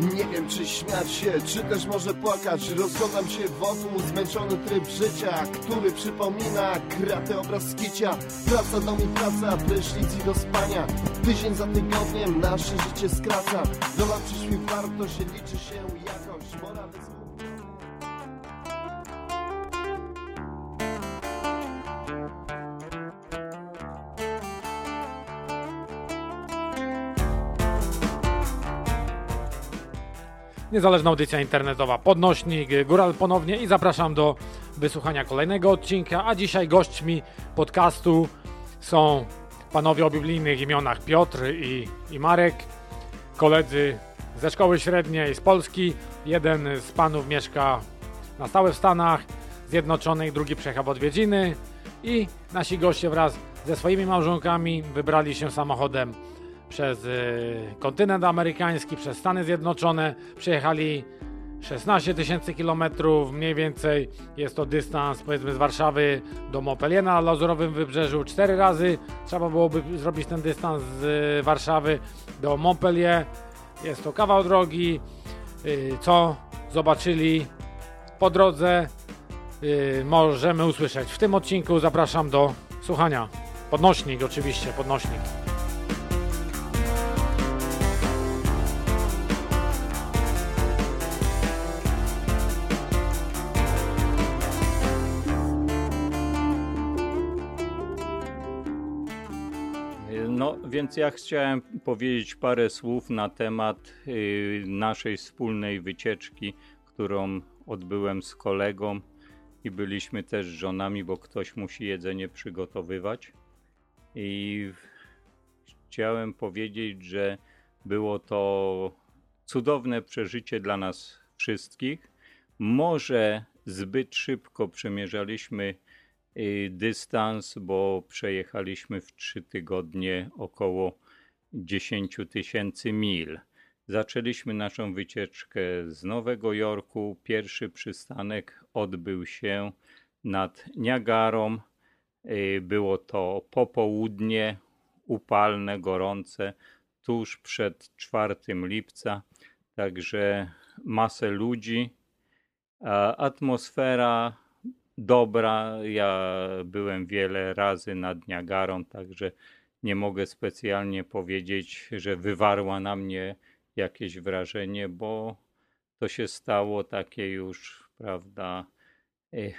Nie wiem czy śmiać się, czy też może płakać. Rozglądam się wokół, zmęczony tryb życia Który przypomina kratę obraz skicia. Praca, dom i praca, prysznic i do spania. Tydzień za tygodniem nasze życie skraca. Dolar przyszły warto się liczy się jakość Morale Niezależna audycja internetowa Podnośnik, Góral ponownie i zapraszam do wysłuchania kolejnego odcinka, a dzisiaj gośćmi podcastu są panowie o biblijnych imionach Piotr i, i Marek, koledzy ze szkoły średniej z Polski. Jeden z panów mieszka na stałe w Stanach Zjednoczonych, drugi przyjechał w odwiedziny i nasi goście wraz ze swoimi małżonkami wybrali się samochodem przez y, kontynent amerykański, przez Stany Zjednoczone. Przejechali 16 tysięcy kilometrów mniej więcej. Jest to dystans powiedzmy z Warszawy do Montpellier na Lazurowym Wybrzeżu. Cztery razy trzeba byłoby zrobić ten dystans z y, Warszawy do Montpellier. Jest to kawał drogi. Y, co zobaczyli po drodze możemy usłyszeć. W tym odcinku zapraszam do słuchania. Podnośnik oczywiście, podnośnik. Więc ja chciałem powiedzieć parę słów na temat y, naszej wspólnej wycieczki, którą odbyłem z kolegą i byliśmy też żonami, bo ktoś musi jedzenie przygotowywać. I chciałem powiedzieć, że było to cudowne przeżycie dla nas wszystkich. Może zbyt szybko przemierzaliśmy dystans, bo przejechaliśmy w trzy tygodnie około 10 tysięcy mil. Zaczęliśmy naszą wycieczkę z Nowego Jorku. Pierwszy przystanek odbył się nad Niagarą. Y, Było to popołudnie, upalne, gorące, tuż przed 4 lipca. Także masę ludzi. Atmosfera dobra. Ja byłem wiele razy nad Niagarą, także nie mogę specjalnie powiedzieć, że wywarła na mnie jakieś wrażenie, bo to się stało takie już, prawda, eh,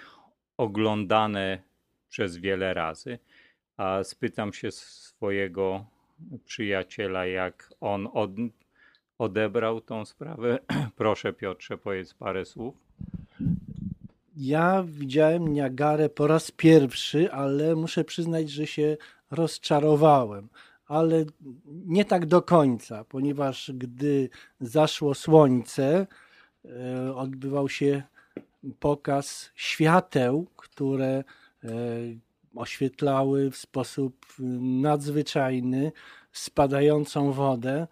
oglądane przez wiele razy. A spytam się swojego przyjaciela, jak on od, odebrał tą sprawę. Proszę Piotrze, powiedz parę słów. Ja widziałem Niagarę po raz pierwszy, ale muszę przyznać, że się rozczarowałem. Ale nie tak do końca, ponieważ gdy zaszło słońce, e, odbywał się pokaz świateł, które e, oświetlały w sposób nadzwyczajny spadającą wodę.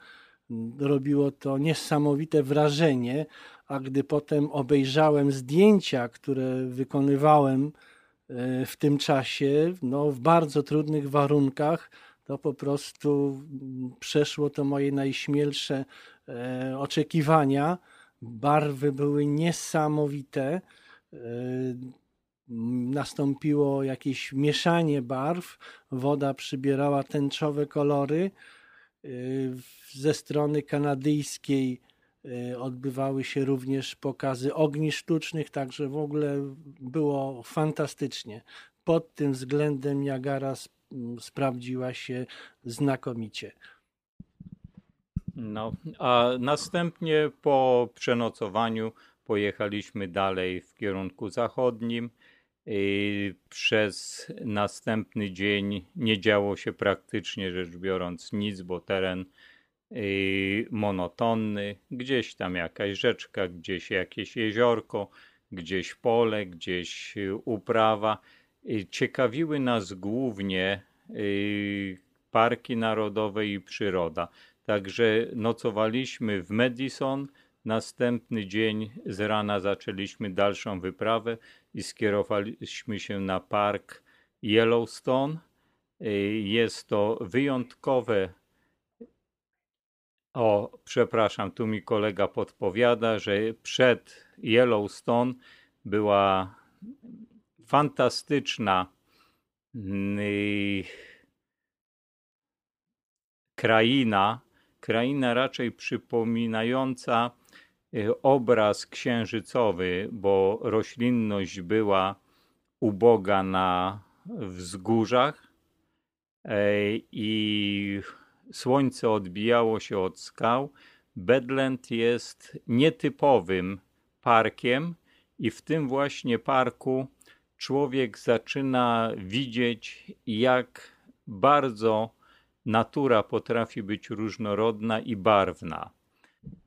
Robiło to niesamowite wrażenie, a gdy potem obejrzałem zdjęcia, które wykonywałem e, w tym czasie, no, w bardzo trudnych warunkach, to po prostu mm, przeszło to moje najśmielsze e, oczekiwania. Barwy były niesamowite. E, Nastąpiło jakieś mieszanie barw, woda przybierała tęczowe kolory. Ze strony kanadyjskiej odbywały się również pokazy ogni sztucznych, także w ogóle było fantastycznie. Pod tym względem Niagara sp- m, sprawdziła się znakomicie. No, a następnie po przenocowaniu pojechaliśmy dalej w kierunku zachodnim. I przez następny dzień nie działo się praktycznie rzecz biorąc nic, bo teren y, monotonny. Gdzieś tam jakaś rzeczka, gdzieś jakieś jeziorko, gdzieś pole, gdzieś y, uprawa. Y, Ciekawiły nas głównie y, parki narodowe i przyroda. Także nocowaliśmy w Madison. Następny dzień z rana zaczęliśmy dalszą wyprawę i skierowaliśmy się na park Yellowstone. Y, jest to wyjątkowe. O, przepraszam, tu mi kolega podpowiada, że przed Yellowstone była fantastyczna yy, kraina, kraina raczej przypominająca y, obraz księżycowy, bo roślinność była uboga na wzgórzach i słońce odbijało się od skał. Bedland jest nietypowym parkiem i w tym właśnie parku człowiek zaczyna widzieć, jak bardzo natura potrafi być różnorodna i barwna.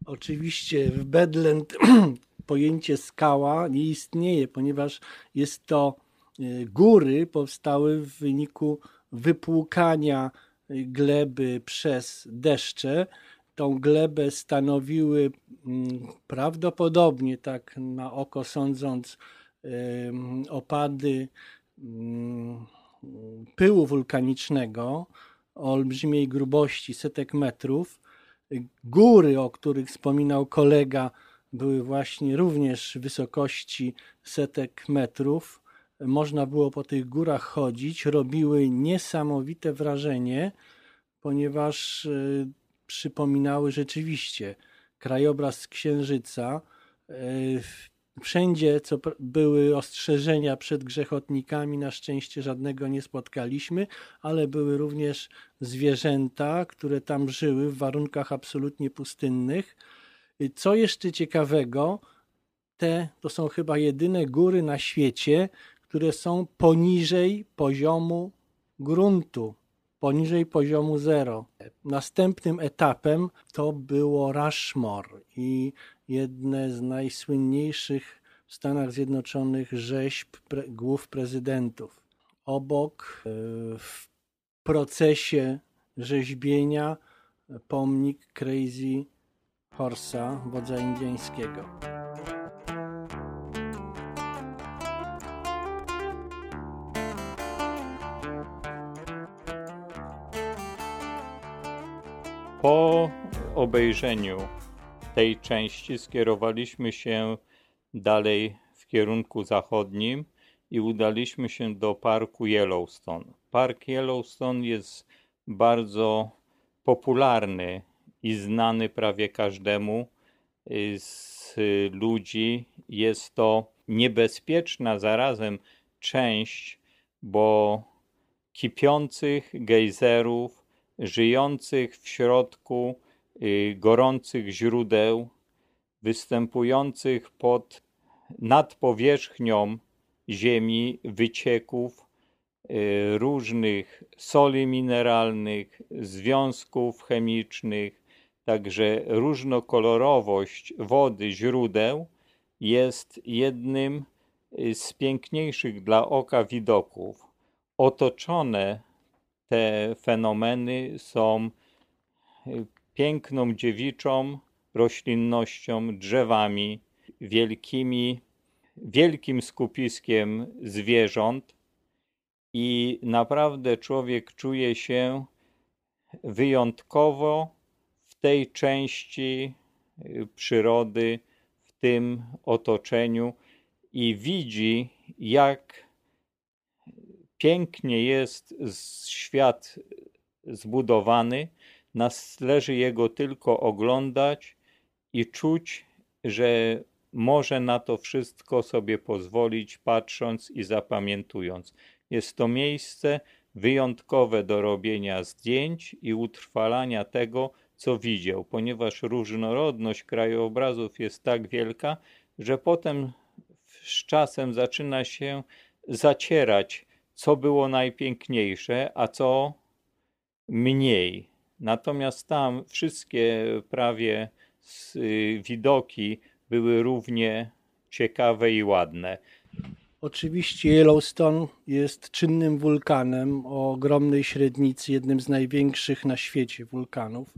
Oczywiście w Bedland pojęcie skała nie istnieje, ponieważ jest to e, góry powstały w wyniku wypłukania gleby przez deszcze. Tą glebę stanowiły mm, prawdopodobnie, tak na oko sądząc, opady mm, pyłu wulkanicznego o olbrzymiej grubości setek metrów. Góry, o których wspominał kolega, były właśnie również wysokości setek metrów można było po tych górach chodzić, robiły niesamowite wrażenie, ponieważ e, przypominały rzeczywiście krajobraz z Księżyca. E, wszędzie co były ostrzeżenia przed grzechotnikami, na szczęście żadnego nie spotkaliśmy, ale były również zwierzęta, które tam żyły w warunkach absolutnie pustynnych. Co jeszcze ciekawego, te to są chyba jedyne góry na świecie, które są poniżej poziomu gruntu, poniżej poziomu zero. Następnym etapem to było Rushmore i jedne z najsłynniejszych w Stanach Zjednoczonych rzeźb pre głów prezydentów. Obok e, w procesie rzeźbienia pomnik Crazy Horsa, wodza indyjskiego. Po obejrzeniu tej części skierowaliśmy się dalej w kierunku zachodnim i udaliśmy się do parku Yellowstone. Park Yellowstone jest bardzo popularny i znany prawie każdemu z ludzi. Jest to niebezpieczna zarazem część, bo kipiących gejzerów żyjących w środku y, gorących źródeł, występujących pod nad powierzchnią ziemi wycieków y, różnych soli mineralnych, związków chemicznych, także różnokolorowość wody źródeł jest jednym y, z piękniejszych dla oka widoków. Otoczone te fenomeny są y, piękną dziewiczą roślinnością, drzewami, wielkimi, wielkim skupiskiem zwierząt i naprawdę człowiek czuje się wyjątkowo w tej części y, przyrody, w tym otoczeniu i widzi, jak pięknie jest świat zbudowany, należy jego tylko oglądać i czuć, że może na to wszystko sobie pozwolić, patrząc i zapamiętując. Jest to miejsce wyjątkowe do robienia zdjęć i utrwalania tego, co widział, ponieważ różnorodność krajobrazów jest tak wielka, że potem z czasem zaczyna się zacierać co było najpiękniejsze, a co mniej. Natomiast tam wszystkie prawie y, widoki były równie ciekawe i ładne. Oczywiście Yellowstone jest czynnym wulkanem o ogromnej średnicy, jednym z największych na świecie wulkanów.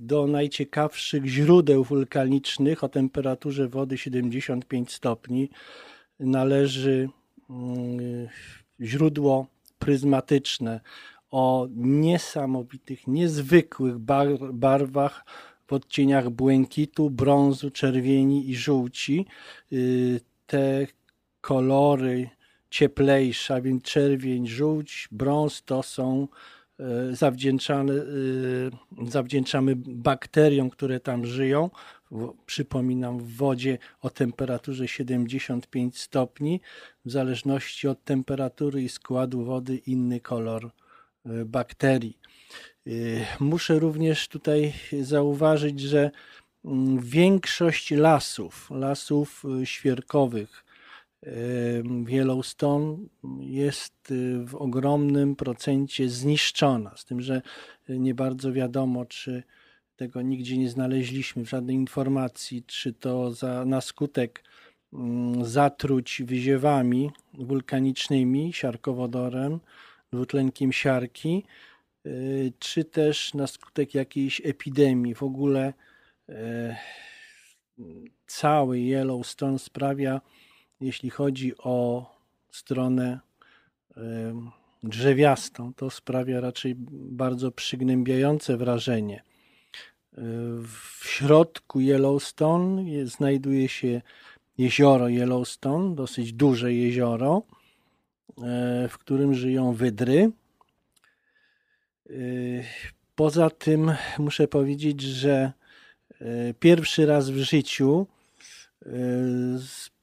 do najciekawszych źródeł wulkanicznych o temperaturze wody 75 stopni należy źródło pryzmatyczne o niesamowitych, niezwykłych bar barwach w odcieniach błękitu, brązu, czerwieni i żółci. Y, te kolory cieplejsze, a więc czerwień, żółć, brąz to są e, zawdzięczamy bakteriom, które tam żyją. Przypominam, w wodzie o temperaturze 75 stopni. W zależności od temperatury i składu wody, inny kolor e, bakterii. Muszę również tutaj zauważyć, że mm, większość lasów, lasów świerkowych, Yellowstone jest w ogromnym procencie zniszczona, z tym, że nie bardzo wiadomo, czy tego nigdzie nie znaleźliśmy, żadnej informacji, czy to za, na skutek mm, zatruć wyziewami wulkanicznymi, siarkowodorem, dwutlenkiem siarki, y, czy też na skutek jakiejś epidemii. W ogóle e, cały Yellowstone sprawia, jeśli chodzi o stronę drzewiastą, to sprawia raczej bardzo przygnębiające wrażenie. W środku Yellowstone znajduje się jezioro Yellowstone, dosyć duże jezioro, e, w którym żyją wydry. E, poza tym muszę powiedzieć, że e, pierwszy raz w życiu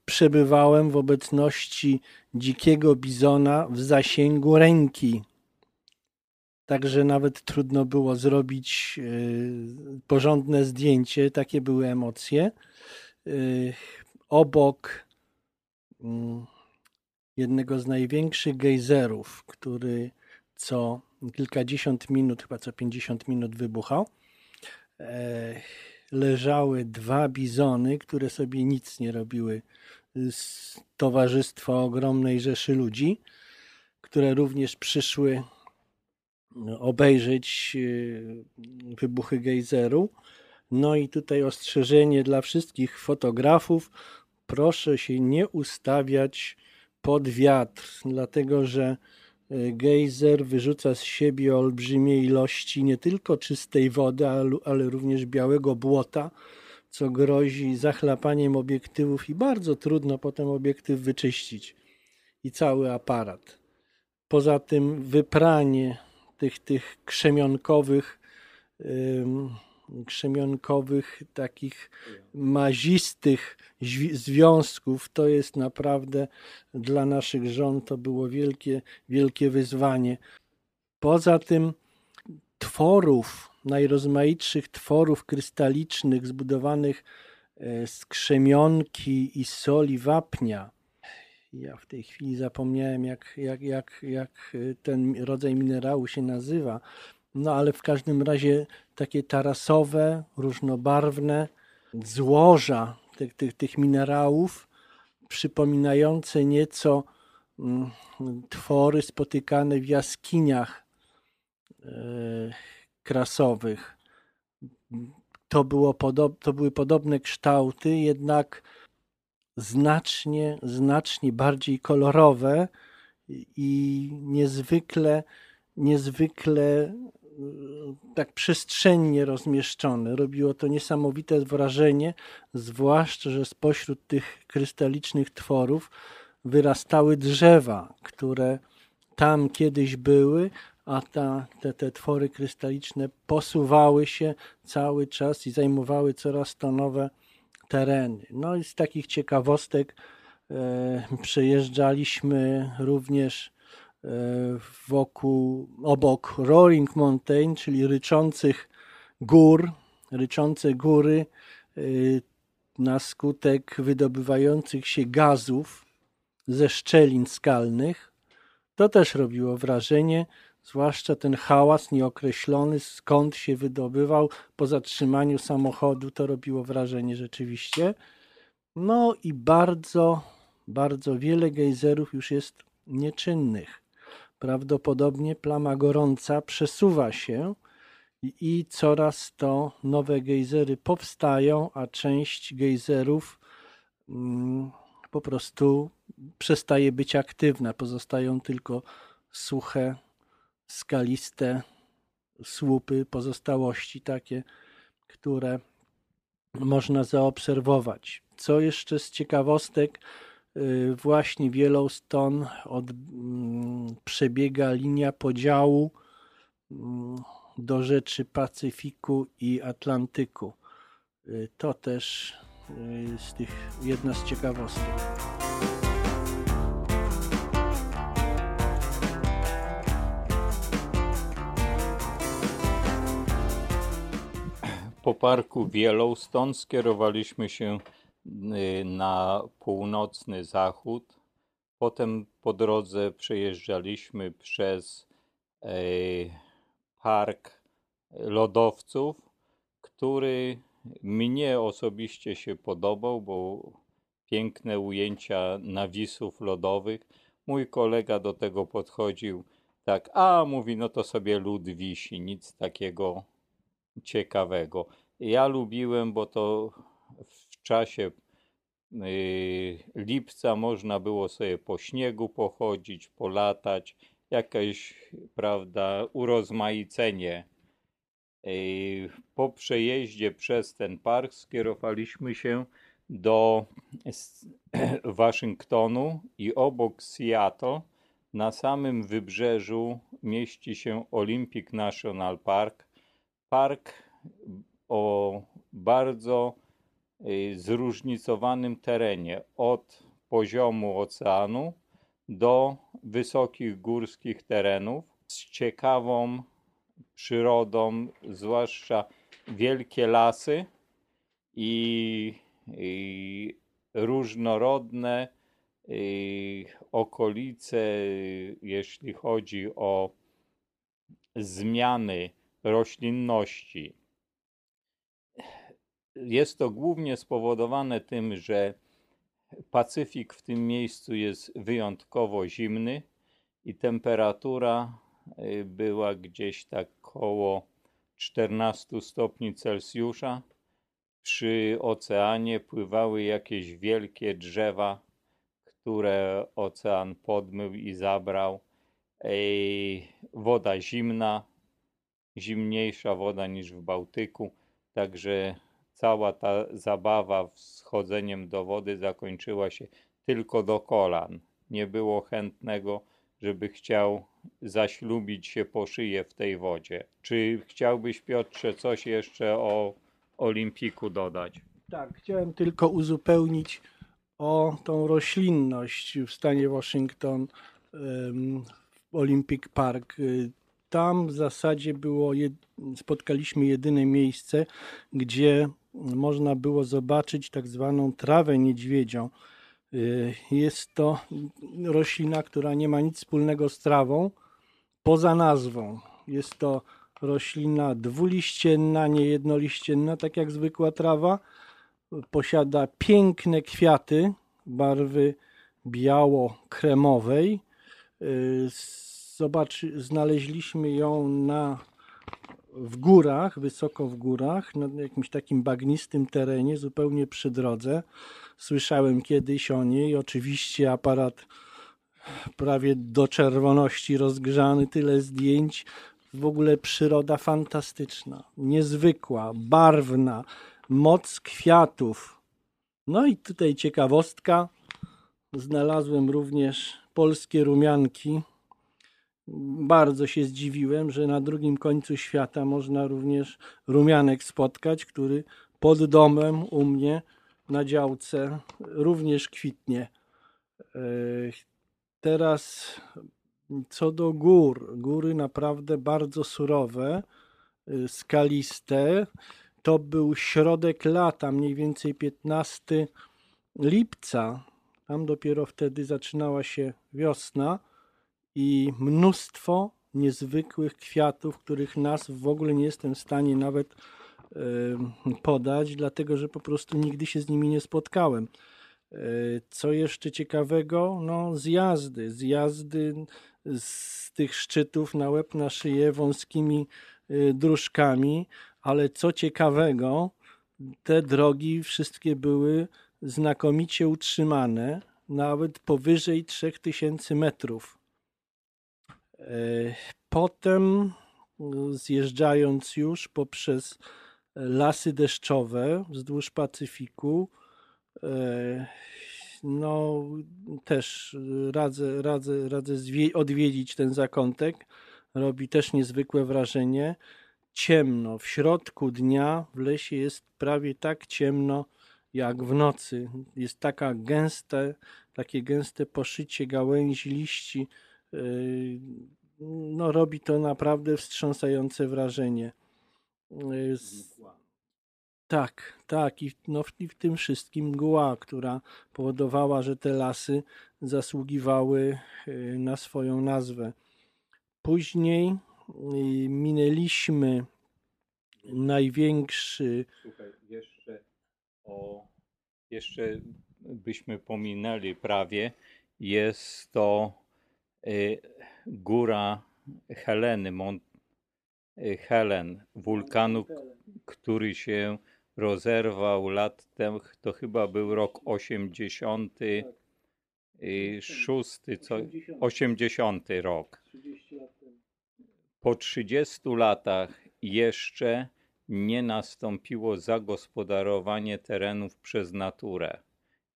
przebywałem w obecności dzikiego bizona w zasięgu ręki. Także nawet trudno było zrobić e, porządne zdjęcie, takie były emocje. E, obok mm, jednego z największych gejzerów, który co kilkadziesiąt minut, chyba co 50 minut wybuchał, e, leżały dwa bizony, które sobie nic nie robiły z towarzystwa ogromnej rzeszy ludzi, które również przyszły obejrzeć e, wybuchy gejzeru. No i tutaj ostrzeżenie dla wszystkich fotografów: proszę się nie ustawiać pod wiatr, dlatego że e, gejzer wyrzuca z siebie olbrzymie ilości nie tylko czystej wody, ale również białego błota co grozi zachlapaniem obiektywów i bardzo trudno potem obiektyw wyczyścić i cały aparat. Poza tym wypranie tych, tych krzemionkowych, krzemionkowych, takich mazistych związków, to jest naprawdę dla naszych żon to było wielkie, wielkie wyzwanie. Poza tym tworów, najrozmaitszych tworów krystalicznych zbudowanych e, z krzemionki i soli wapnia. Ja w tej chwili zapomniałem, jak, jak, jak, jak ten rodzaj minerału się nazywa. No ale w każdym razie takie tarasowe, różnobarwne złoża tych, tych, tych minerałów, przypominające nieco mm, twory spotykane w jaskiniach e, krasowych. To, było podob, to były podobne kształty, jednak znacznie, znacznie bardziej kolorowe i niezwykle, niezwykle tak przestrzennie rozmieszczone. Robiło to niesamowite wrażenie, zwłaszcza, że spośród tych krystalicznych tworów wyrastały drzewa, które tam kiedyś były, a ta, te, te twory krystaliczne posuwały się cały czas i zajmowały coraz to nowe tereny. No i z takich ciekawostek e, przejeżdżaliśmy również e, wokół, obok Roaring Mountain, czyli ryczących gór, ryczące góry e, na skutek wydobywających się gazów ze szczelin skalnych. To też robiło wrażenie zwłaszcza ten hałas nieokreślony, skąd się wydobywał po zatrzymaniu samochodu, to robiło wrażenie rzeczywiście. No i bardzo, bardzo wiele gejzerów już jest nieczynnych. Prawdopodobnie plama gorąca przesuwa się i, coraz to nowe gejzery powstają, a część gejzerów mm, po prostu przestaje być aktywna. Pozostają tylko suche, skaliste słupy, pozostałości takie, które można zaobserwować. Co jeszcze z ciekawostek, y, właśnie w Yellowstone od, mm, przebiega linia podziału mm, do rzeczy Pacyfiku i Atlantyku. Y, to też y, z tych jedna z ciekawostek. Po parku Yellowstone skierowaliśmy się y, na północny zachód. Potem po drodze przejeżdżaliśmy przez e, park lodowców, który mnie osobiście się podobał, bo piękne ujęcia nawisów lodowych. Mój kolega do tego podchodził tak, a mówi, no to sobie lód wisi, nic takiego ciekawego. Ja lubiłem, bo to w czasie y, lipca można było sobie po śniegu pochodzić, polatać, jakieś, prawda, urozmaicenie. Y, po przejeździe przez ten park skierowaliśmy się do Waszyngtonu i obok Seattle na samym wybrzeżu mieści się Olympic National Park. Park o bardzo y, zróżnicowanym terenie od poziomu oceanu do wysokich górskich terenów z ciekawą przyrodą, zwłaszcza wielkie lasy i, i różnorodne y, okolice, jeśli chodzi o zmiany roślinności. Jest to głównie spowodowane tym, że Pacyfik w tym miejscu jest wyjątkowo zimny i temperatura y, była gdzieś tak koło 14 stopni Celsjusza. Przy oceanie pływały jakieś wielkie drzewa, które ocean podmył i zabrał. Woda zimna, zimniejsza woda niż w Bałtyku, także cała ta zabawa z chodzeniem do wody zakończyła się tylko do kolan. Nie było chętnego, żeby chciał zaślubić się po szyję w tej wodzie. Czy chciałbyś, Piotrze, coś jeszcze o Olimpiku dodać? Tak, chciałem tylko uzupełnić o tą roślinność w stanie Waszyngton Olympic Park. Tam w zasadzie było, spotkaliśmy jedyne miejsce, gdzie można było zobaczyć tak zwaną trawę niedźwiedzią. Y, jest to roślina, która nie ma nic wspólnego z trawą, poza nazwą. Jest to roślina dwuliścienna, nie jednoliścienna, tak jak zwykła trawa. Posiada piękne kwiaty barwy biało-kremowej. Y, zobacz, znaleźliśmy ją na w górach, wysoko w górach, na jakimś takim bagnistym terenie, zupełnie przy drodze. Słyszałem kiedyś o niej, oczywiście aparat prawie do czerwoności rozgrzany, tyle zdjęć. W ogóle przyroda fantastyczna, niezwykła, barwna, moc kwiatów. No i tutaj ciekawostka. Znalazłem również polskie rumianki bardzo się zdziwiłem, że na drugim końcu świata można również rumianek spotkać, który pod domem u mnie na działce również kwitnie. E, teraz co do gór. Góry naprawdę bardzo surowe, e, skaliste. To był środek lata, mniej więcej 15 lipca. Tam dopiero wtedy zaczynała się wiosna i mnóstwo niezwykłych kwiatów, których nazw w ogóle nie jestem w stanie nawet podać, dlatego że po prostu nigdy się z nimi nie spotkałem. E, co jeszcze ciekawego? No, zjazdy. Zjazdy z tych szczytów na łeb, na szyję wąskimi y, dróżkami, ale co ciekawego, te drogi wszystkie były znakomicie utrzymane, nawet powyżej 3000 metrów. E, potem, zjeżdżając już poprzez lasy deszczowe wzdłuż Pacyfiku, e, no też radzę, radzę, radzę odwiedzić ten zakątek. Robi też niezwykłe wrażenie. Ciemno. W środku dnia w lesie jest prawie tak ciemno jak w nocy. Jest taka gęste, takie gęste poszycie gałęzi, liści. Yy, no, robi to naprawdę wstrząsające wrażenie. Yy, tak, tak. I, no, I w tym wszystkim mgła, która powodowała, że te lasy zasługiwały yy, na swoją nazwę. Później minęliśmy największy. Słuchaj, jeszcze o, jeszcze byśmy pominęli prawie, jest to góra Heleny, Mont y, Helen, wulkanu, który się rozerwał lat temu, to chyba był rok 86, co, 80 rok. Po 30 latach jeszcze nie nastąpiło zagospodarowanie terenów przez naturę.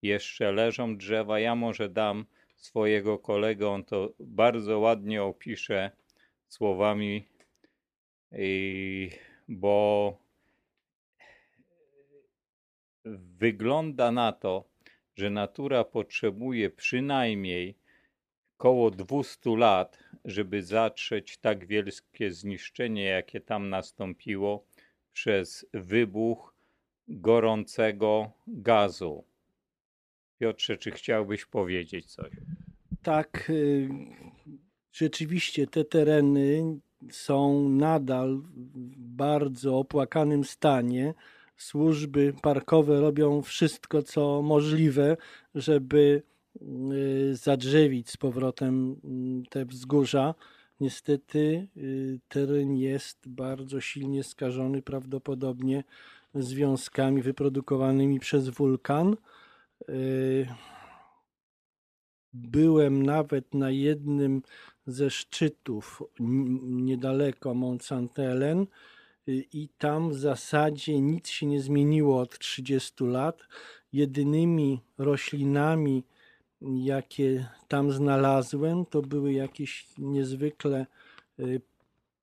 Jeszcze leżą drzewa. Ja może dam swojego kolegę, on to bardzo ładnie opisze słowami, bo wygląda na to, że natura potrzebuje przynajmniej około 200 lat, żeby zatrzeć tak wielkie zniszczenie, jakie tam nastąpiło przez wybuch gorącego gazu. Piotrze, czy chciałbyś powiedzieć coś? Tak, y, rzeczywiście te tereny są nadal w bardzo opłakanym stanie. Służby parkowe robią wszystko, co możliwe, żeby Y, zadrzewić z powrotem mm, te wzgórza. Niestety y, teren jest bardzo silnie skażony, prawdopodobnie związkami wyprodukowanymi przez wulkan. Y, byłem nawet na jednym ze szczytów niedaleko Mont Saint Helen i tam w zasadzie nic się nie zmieniło od 30 lat. Jedynymi roślinami, jakie tam znalazłem, to były jakieś niezwykle y,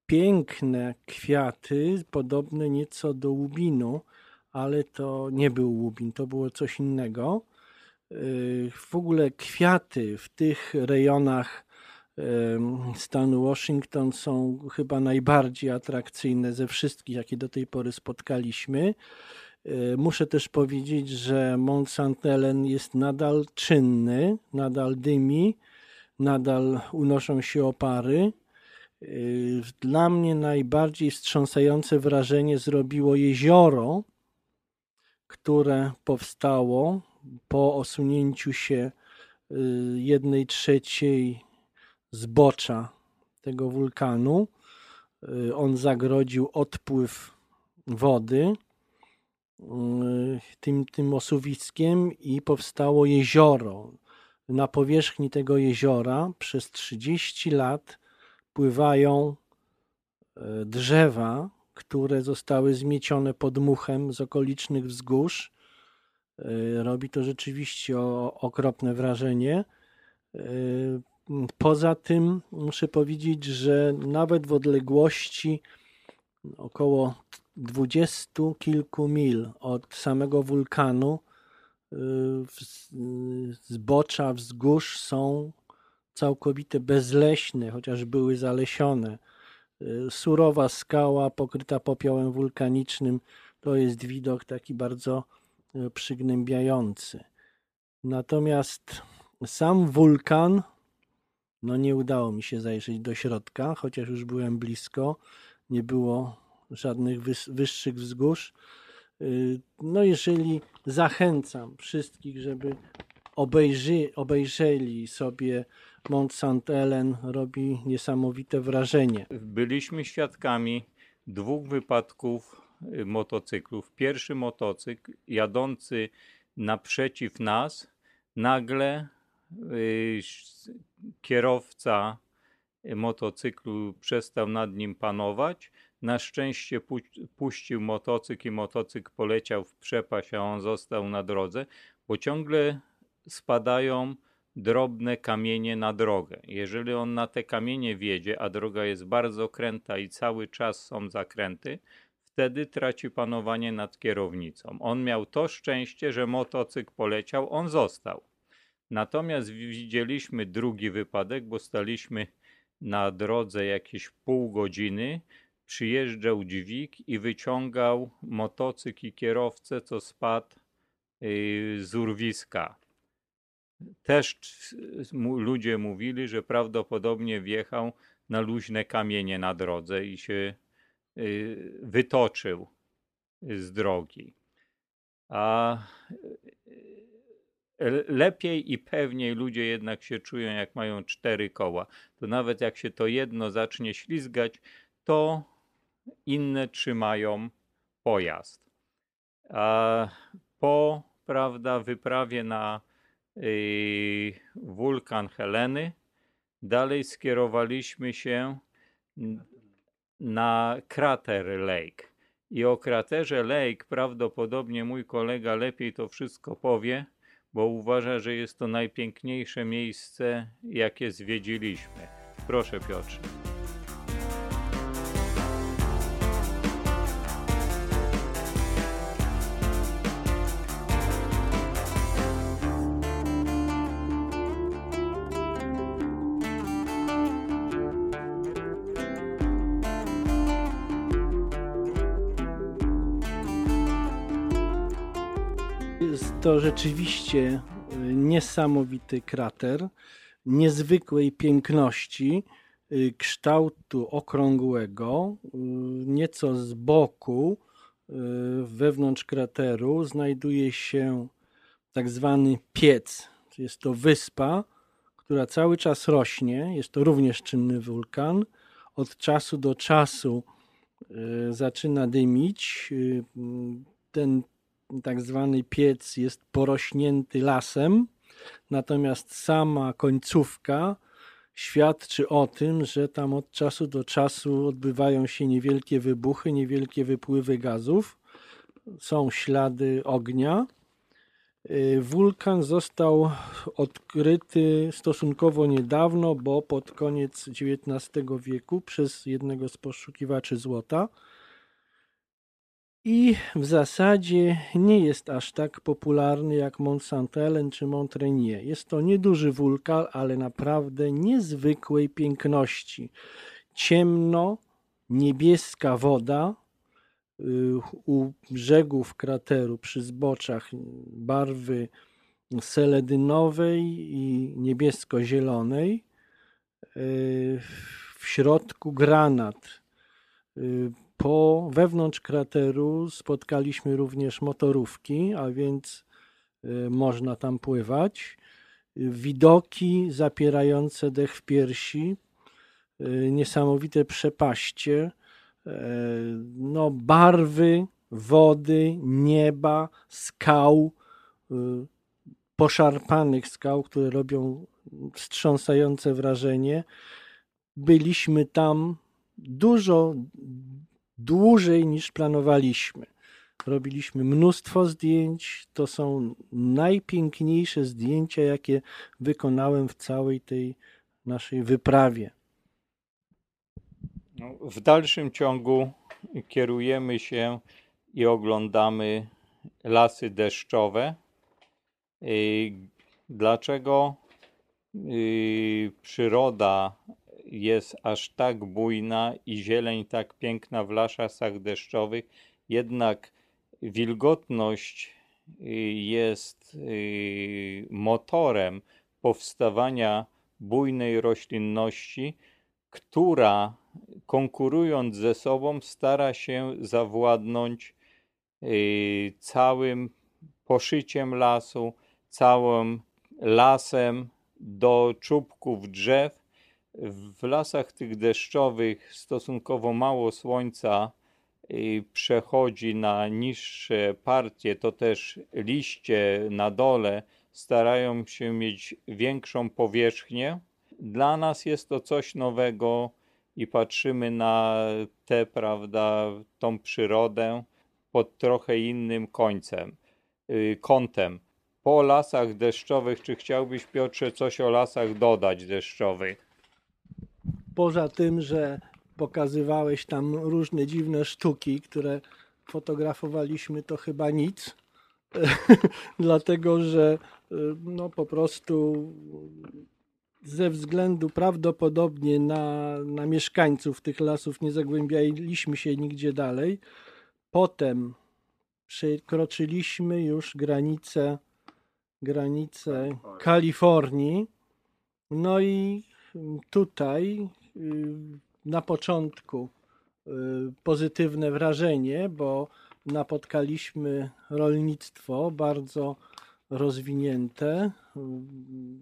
piękne kwiaty, podobne nieco do łubinu, ale to nie był łubin, to było coś innego. Y, w ogóle kwiaty w tych rejonach stanu Washington są chyba najbardziej atrakcyjne ze wszystkich, jakie do tej pory spotkaliśmy. E, muszę też powiedzieć, że Mont Saint Helen jest nadal czynny, nadal dymi, nadal unoszą się opary. Dla mnie najbardziej wstrząsające wrażenie zrobiło jezioro, które powstało po osunięciu się e, jednej trzeciej zbocza tego wulkanu. On zagrodził odpływ wody tym, tym osuwiskiem i powstało jezioro. Na powierzchni tego jeziora przez 30 lat pływają drzewa, które zostały zmiecione podmuchem z okolicznych wzgórz. E, robi to rzeczywiście okropne wrażenie. E, poza tym muszę powiedzieć, że nawet w odległości około dwudziestu kilku mil od samego wulkanu y, zbocza wzgórz są całkowite bezleśne, chociaż były zalesione. Y, surowa skała pokryta popiołem wulkanicznym to jest widok taki bardzo y, przygnębiający. Natomiast sam wulkan, no nie udało mi się zajrzeć do środka, chociaż już byłem blisko. Nie było żadnych wyższych wzgórz. Y, no jeżeli zachęcam wszystkich, żeby obejrzy, obejrzeli sobie Mont Saint Helen, robi niesamowite wrażenie. Byliśmy świadkami dwóch wypadków motocyklów. Pierwszy motocykl jadący naprzeciw nas, nagle y, kierowca motocyklu przestał nad nim panować. Na szczęście puścił motocykl i motocykl poleciał w przepaść, a on został na drodze, bo ciągle spadają drobne kamienie na drogę. Jeżeli on na te kamienie wiedzie, a droga jest bardzo kręta i cały czas są zakręty, wtedy traci panowanie nad kierownicą. On miał to szczęście, że motocykl poleciał, on został. Natomiast widzieliśmy drugi wypadek, bo staliśmy na drodze jakieś pół godziny. Przyjeżdżał dźwig i wyciągał motocykl i kierowcę, co spadł y, z urwiska. Też ludzie mówili, że prawdopodobnie wjechał na luźne kamienie na drodze i się wytoczył z drogi. A y, lepiej i pewniej ludzie jednak się czują, jak mają cztery koła. To nawet jak się to jedno zacznie ślizgać, to inne trzymają pojazd. A po prawda, wyprawie na wulkan Heleny. Dalej skierowaliśmy się na krater Lake. I o kraterze Lake prawdopodobnie mój kolega lepiej to wszystko powie, bo uważa, że jest to najpiękniejsze miejsce, jakie zwiedziliśmy. Proszę Piotrze. To rzeczywiście y, niesamowity krater, niezwykłej piękności, y, kształtu okrągłego, y, nieco z boku, wewnątrz krateru znajduje się tak zwany piec. Jest to wyspa, która cały czas rośnie. Jest to również czynny wulkan. Od czasu do czasu zaczyna dymić. Ten tak zwany piec jest porośnięty lasem, natomiast sama końcówka świadczy o tym, że tam od czasu do czasu odbywają się niewielkie wybuchy, niewielkie wypływy gazów. Są ślady ognia. Y, wulkan został odkryty stosunkowo niedawno, bo pod koniec XIX wieku przez jednego z poszukiwaczy złota i w zasadzie nie jest aż tak popularny jak Mont Saint-Helen czy Mont Rainier. Jest to nieduży wulkan, ale naprawdę niezwykłej piękności. Ciemno, niebieska woda, y, u brzegów krateru przy zboczach barwy seledynowej i niebiesko-zielonej. Y, w środku granat y, po wewnątrz krateru spotkaliśmy również motorówki, a więc y, można tam pływać. Widoki zapierające dech w piersi, y, niesamowite przepaście, y, no, barwy wody, nieba, skał, poszarpanych skał, które robią wstrząsające wrażenie. Byliśmy tam dużo dłużej niż planowaliśmy. Robiliśmy mnóstwo zdjęć. To są najpiękniejsze zdjęcia, jakie wykonałem w całej tej naszej wyprawie. No, w dalszym ciągu kierujemy się i oglądamy lasy deszczowe. Dlaczego przyroda jest aż tak bujna i zieleń tak piękna w lasach deszczowych, jednak wilgotność y, jest y, motorem powstawania bujnej roślinności, która konkurując ze sobą stara się zawładnąć y, całym poszyciem lasu, całym lasem do czubków drzew w lasach tych deszczowych stosunkowo mało słońca y, przechodzi na niższe partie, to też liście na dole starają się mieć większą powierzchnię. Dla nas jest to coś nowego i patrzymy na tę, prawda, tą przyrodę pod trochę innym końcem, yy, kątem. Po lasach deszczowych, czy chciałbyś Piotrze coś o lasach dodać deszczowych? Poza tym, że pokazywałeś tam różne dziwne sztuki, które fotografowaliśmy, to chyba nic. Dlatego, że y, no po prostu ze względu prawdopodobnie na, na mieszkańców tych lasów nie zagłębialiśmy się nigdzie dalej. Potem przekroczyliśmy już granicę, granicę Kalifornii. No i tutaj na początku y, pozytywne wrażenie, bo napotkaliśmy rolnictwo bardzo rozwinięte,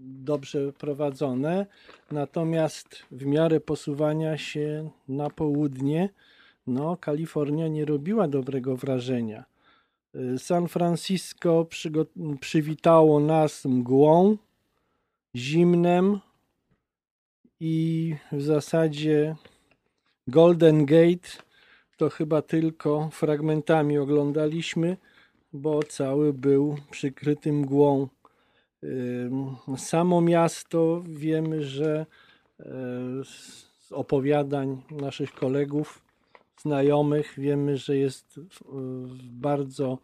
dobrze prowadzone, natomiast w miarę posuwania się na południe, no, Kalifornia nie robiła dobrego wrażenia. San Francisco przywitało nas mgłą, zimnem i w zasadzie Golden Gate to chyba tylko fragmentami oglądaliśmy, bo cały był przykryty mgłą. Samo miasto wiemy, że e, z opowiadań naszych kolegów, znajomych, wiemy, że jest bardzo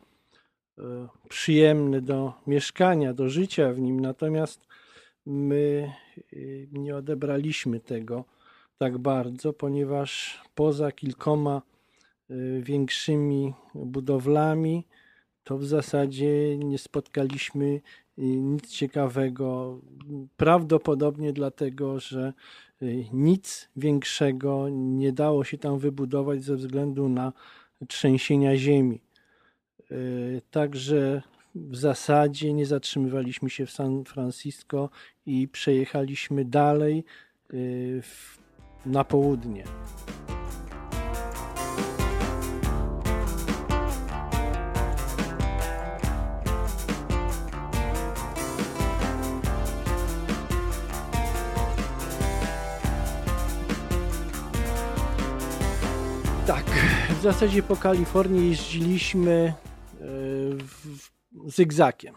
e, przyjemny do mieszkania, do życia w nim, natomiast my y, nie odebraliśmy tego tak bardzo, ponieważ poza kilkoma y, większymi budowlami, to w zasadzie nie spotkaliśmy y, nic ciekawego. Prawdopodobnie dlatego, że nic większego nie dało się tam wybudować ze względu na trzęsienia ziemi. Także w zasadzie nie zatrzymywaliśmy się w San Francisco i przejechaliśmy dalej y, na południe. Tak, w zasadzie po Kalifornii jeździliśmy y, w zygzakiem.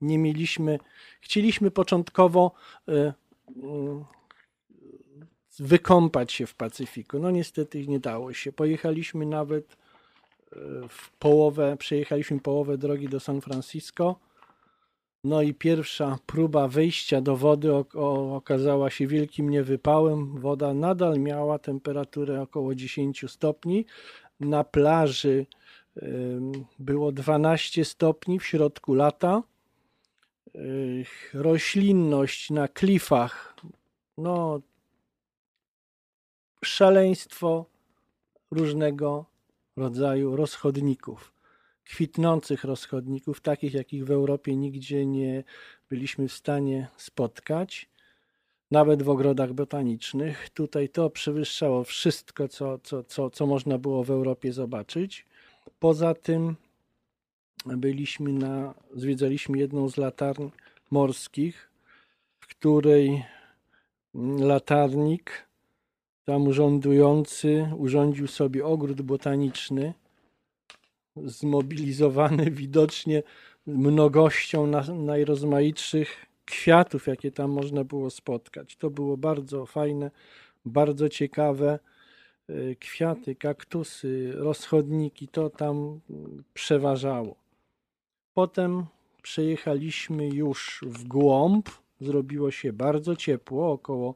Nie mieliśmy, chcieliśmy początkowo y, y, wykąpać się w Pacyfiku. No niestety nie dało się. Pojechaliśmy nawet y, w połowę, przejechaliśmy połowę drogi do San Francisco. No i pierwsza próba wyjścia do wody okazała się wielkim niewypałem. Woda nadal miała temperaturę około 10 stopni. Na plaży było 12 stopni w środku lata. Roślinność na klifach, no szaleństwo różnego rodzaju rozchodników, kwitnących rozchodników, takich jakich w Europie nigdzie nie byliśmy w stanie spotkać, nawet w ogrodach botanicznych. Tutaj to przewyższało wszystko, co, co, co, co można było w Europie zobaczyć. Poza tym byliśmy na, zwiedzaliśmy jedną z latarń morskich, w której latarnik tam urządujący urządził sobie ogród botaniczny, zmobilizowany widocznie mnogością na, najrozmaitszych kwiatów, jakie tam można było spotkać. To było bardzo fajne, bardzo ciekawe. Y, kwiaty, kaktusy, rozchodniki, to tam przeważało. Potem przejechaliśmy już w głąb, zrobiło się bardzo ciepło, około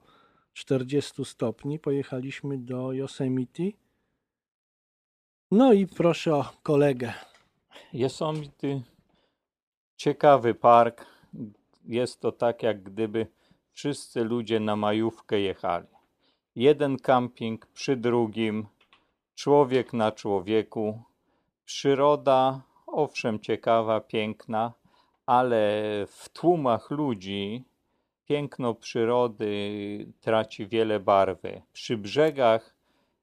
40 stopni. Pojechaliśmy do Yosemite. No i proszę o kolegę. Yosemite ciekawy park. Jest to tak, jak gdyby wszyscy ludzie na majówkę jechali jeden camping przy drugim, człowiek na człowieku. Przyroda, owszem, ciekawa, piękna, ale w tłumach ludzi piękno przyrody traci wiele barwy. Przy brzegach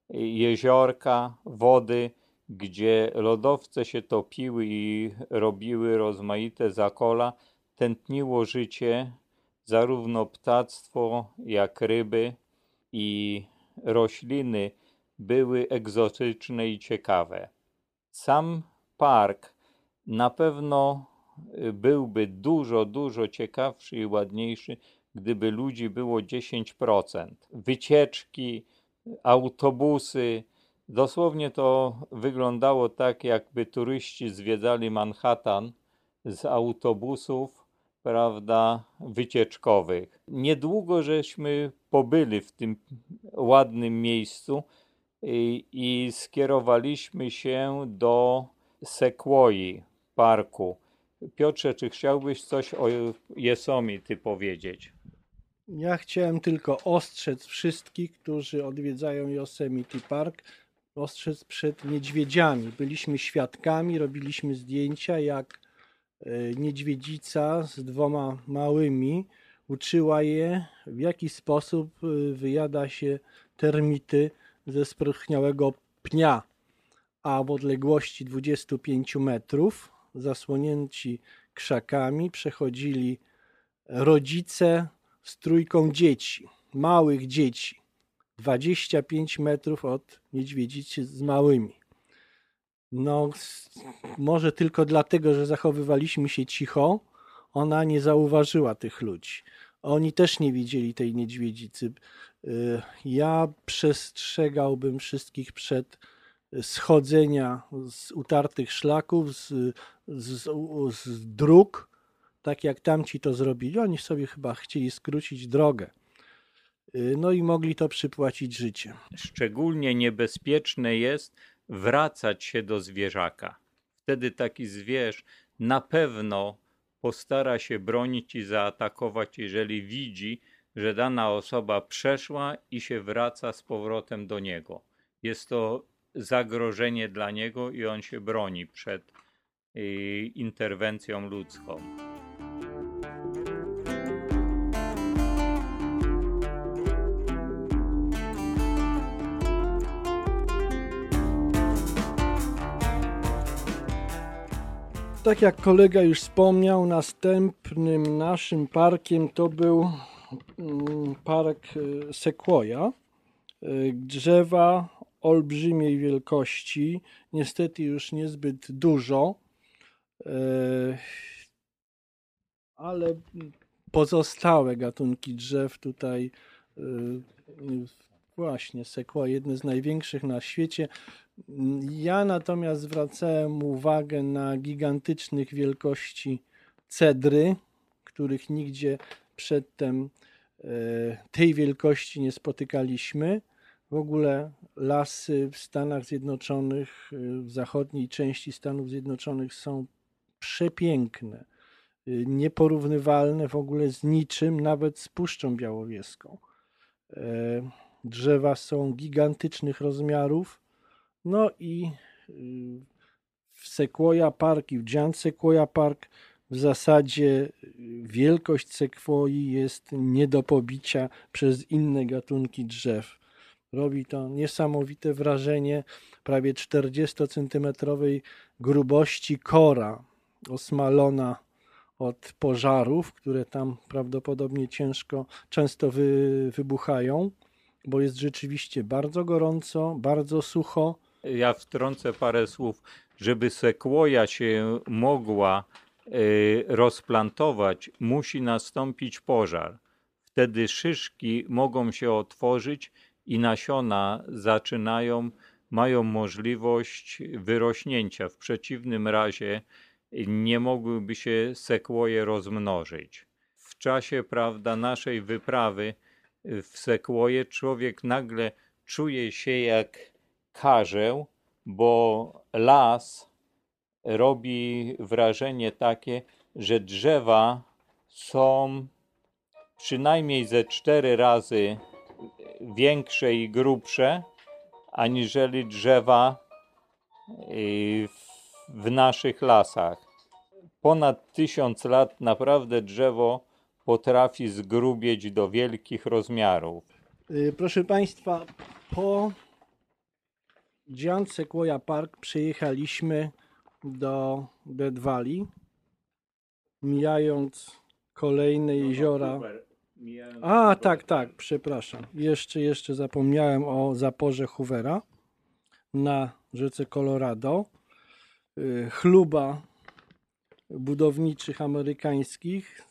jeziorka, wody gdzie lodowce się topiły i robiły rozmaite zakola, tętniło życie, zarówno ptactwo, jak ryby i rośliny były egzotyczne i ciekawe. Sam park na pewno y, byłby dużo, dużo ciekawszy i ładniejszy, gdyby ludzi było 10%. Wycieczki, autobusy, dosłownie to wyglądało tak, jakby turyści zwiedzali Manhattan z autobusów, prawda, wycieczkowych. Niedługo żeśmy pobyli w tym ładnym miejscu i, i skierowaliśmy się do Sequoi Parku. Piotrze, czy chciałbyś coś o Jesomi powiedzieć? Ja chciałem tylko ostrzec wszystkich, którzy odwiedzają Yosemite Park, ostrzec przed niedźwiedziami. Byliśmy świadkami, robiliśmy zdjęcia, jak niedźwiedzica z dwoma małymi uczyła je, w jaki sposób e, wyjada się termity ze spróchniałego pnia, a w odległości 25 metrów, zasłonięci krzakami, przechodzili rodzice z trójką dzieci, małych dzieci, 25 metrów od niedźwiedzicy z małymi. No, może tylko dlatego, że zachowywaliśmy się cicho, ona nie zauważyła tych ludzi. Oni też nie widzieli tej niedźwiedzicy. Y, ja przestrzegałbym wszystkich przed schodzenia z utartych szlaków, z, z, z dróg, tak jak tamci to zrobili. Oni sobie chyba chcieli skrócić drogę. Y, no i mogli to przypłacić życiem. Szczególnie niebezpieczne jest wracać się do zwierzaka. Wtedy taki zwierz na pewno postara się bronić i zaatakować, jeżeli widzi, że dana osoba przeszła i się wraca z powrotem do niego. Jest to zagrożenie dla niego i on się broni przed y, interwencją ludzką. Tak jak kolega już wspomniał, następnym naszym parkiem to był mm, park y, Sequoia. Y, drzewa olbrzymiej wielkości, niestety już niezbyt dużo, y, ale pozostałe gatunki drzew tutaj właśnie Sequoia, jedne z największych na świecie, ja natomiast zwracałem uwagę na gigantycznych wielkości cedry, których nigdzie przedtem e, tej wielkości nie spotykaliśmy. W ogóle lasy w Stanach Zjednoczonych, e, w zachodniej części Stanów Zjednoczonych są przepiękne, e, nieporównywalne w ogóle z niczym, nawet z Puszczą Białowieską. Drzewa są gigantycznych rozmiarów no i y, w Sequoia Park i w Giant Sequoia Park w zasadzie y, wielkość sekwoi jest nie do pobicia przez inne gatunki drzew. Robi to niesamowite wrażenie prawie 40-centymetrowej grubości kora osmalona od pożarów, które tam prawdopodobnie ciężko, często wy, wybuchają, bo jest rzeczywiście bardzo gorąco, bardzo sucho ja wtrącę parę słów, żeby sekwoja się mogła y, rozplantować, musi nastąpić pożar. Wtedy szyszki mogą się otworzyć i nasiona zaczynają, mają możliwość wyrośnięcia. W przeciwnym razie nie mogłyby się sekwoje rozmnożyć. W czasie prawda, naszej wyprawy w sekwoje człowiek nagle czuje się jak karzeł, bo las robi wrażenie takie, że drzewa są przynajmniej ze cztery razy większe i grubsze, aniżeli drzewa y, w naszych lasach. Ponad tysiąc lat naprawdę drzewo potrafi zgrubieć do wielkich rozmiarów. Y, proszę Państwa, po Giant Sequoia Park przyjechaliśmy do Dead Valley, mijając kolejne jeziora. A, tak, tak, przepraszam. Jeszcze, jeszcze zapomniałem o zaporze Hoovera na rzece Colorado. Y, Chluba budowniczych amerykańskich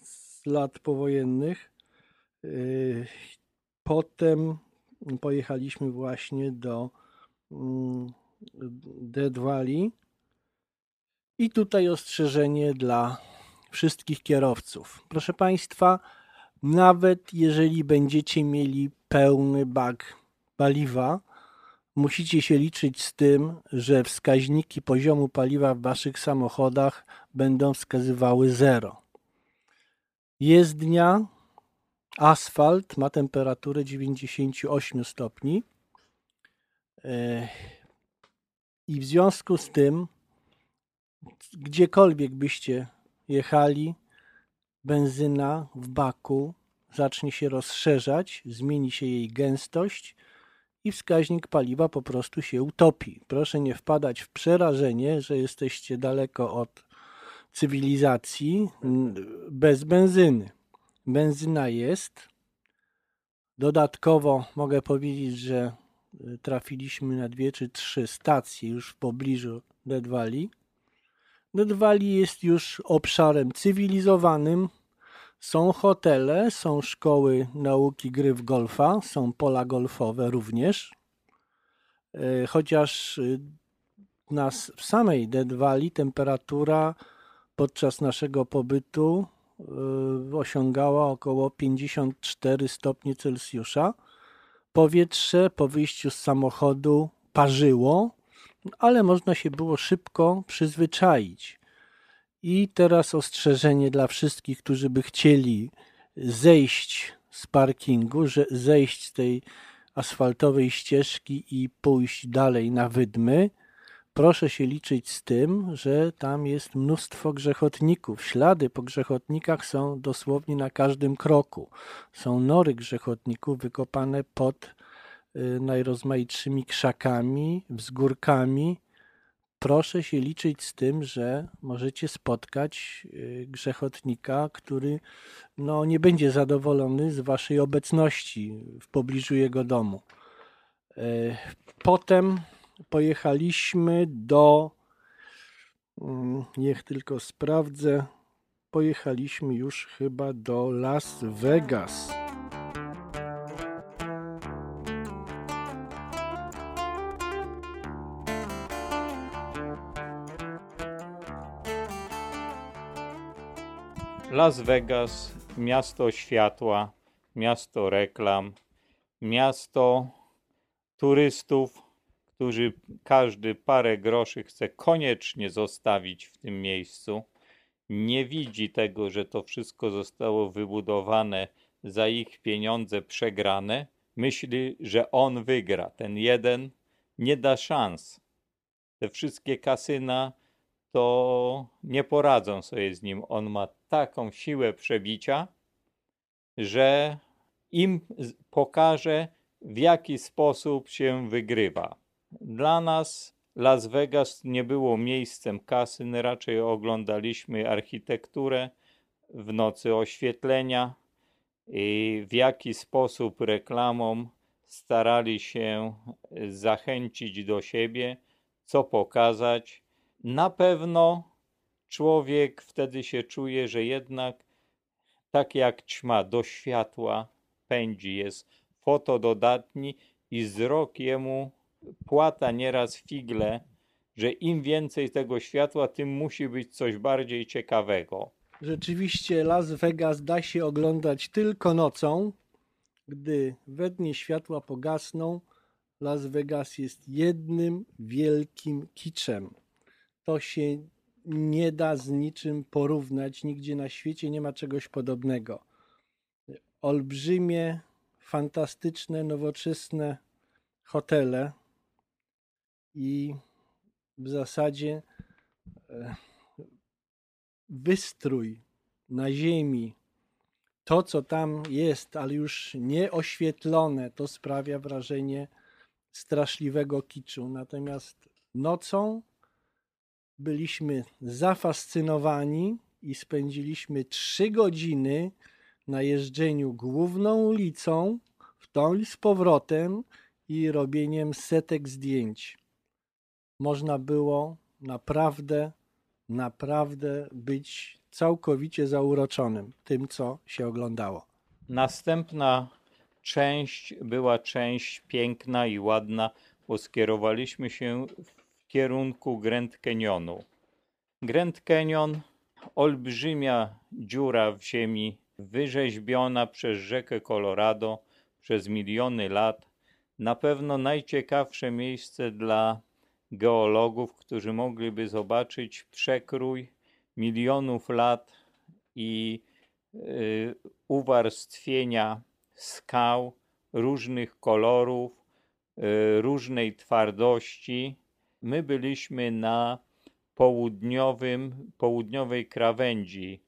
lat powojennych. Y, Potem pojechaliśmy właśnie do mm, Dead Valley. I tutaj ostrzeżenie dla wszystkich kierowców. Proszę Państwa, nawet jeżeli będziecie mieli pełny bak paliwa, musicie się liczyć z tym, że wskaźniki poziomu paliwa w Waszych samochodach będą wskazywały zero. Jezdnia, asfalt ma temperaturę 98 stopni. E, I w związku z tym, gdziekolwiek byście jechali, benzyna w baku zacznie się rozszerzać, zmieni się jej gęstość i wskaźnik paliwa po prostu się utopi. Proszę nie wpadać w przerażenie, że jesteście daleko od cywilizacji bez benzyny. Benzyna jest. Dodatkowo mogę powiedzieć, że trafiliśmy na dwie czy trzy stacje już w pobliżu Dead Valley. Dead Valley jest już obszarem cywilizowanym. Są hotele, są szkoły nauki gry w golfa, są pola golfowe również. E, chociaż y, w samej Dead Valley temperatura podczas naszego pobytu y, osiągała około 54 stopnie Celsjusza. Powietrze po wyjściu z samochodu parzyło, ale można się było szybko przyzwyczaić. I teraz ostrzeżenie dla wszystkich, którzy by chcieli zejść z parkingu, że zejść z tej asfaltowej ścieżki i pójść dalej na wydmy. Proszę się liczyć z tym, że tam jest mnóstwo grzechotników. Ślady po grzechotnikach są dosłownie na każdym kroku. Są nory grzechotników wykopane pod y, najrozmaitszymi krzakami, wzgórkami proszę się liczyć z tym, że możecie spotkać y, grzechotnika, który no, nie będzie zadowolony z waszej obecności w pobliżu jego domu. E, potem pojechaliśmy do, mm, niech tylko sprawdzę, pojechaliśmy już chyba do Las Vegas. Las Vegas, miasto światła, miasto reklam, miasto turystów, którzy każdy parę groszy chce koniecznie zostawić w tym miejscu. Nie widzi tego, że to wszystko zostało wybudowane za ich pieniądze przegrane. Myśli, że on wygra. Ten jeden nie da szans. Te wszystkie kasyna to nie poradzą sobie z nim. On ma taką siłę przebicia, że im pokaże, w jaki sposób się wygrywa. Dla nas Las Vegas nie było miejscem kasyn, raczej oglądaliśmy architekturę w nocy oświetlenia i w jaki sposób reklamą starali się zachęcić do siebie, co pokazać. Na pewno człowiek wtedy się czuje, że jednak tak jak ćma do światła pędzi, jest fotododatni i wzrok jemu płata nieraz figle, że im więcej tego światła, tym musi być coś bardziej ciekawego. Rzeczywiście Las Vegas da się oglądać tylko nocą, gdy we dnie światła pogasną. Las Vegas jest jednym wielkim kiczem. To się nie da z niczym porównać. Nigdzie na świecie nie ma czegoś podobnego. Olbrzymie, fantastyczne, nowoczesne hotele i w zasadzie e, wystrój na ziemi, to co tam jest, ale już nie oświetlone, to sprawia wrażenie straszliwego kiczu. Natomiast nocą byliśmy zafascynowani i spędziliśmy trzy godziny na jeżdżeniu główną ulicą, w tą i z powrotem i robieniem setek zdjęć. Można było naprawdę, naprawdę być całkowicie zauroczonym tym, co się oglądało. Następna część była część piękna i ładna, bo skierowaliśmy się w kierunku Grand Canyonu. Grand Canyon, olbrzymia dziura w ziemi, wyrzeźbiona przez rzekę Colorado przez miliony lat. Na pewno najciekawsze miejsce dla geologów, którzy mogliby zobaczyć przekrój milionów lat i y, uwarstwienia skał różnych kolorów, y, różnej twardości. My byliśmy na południowym, południowej krawędzi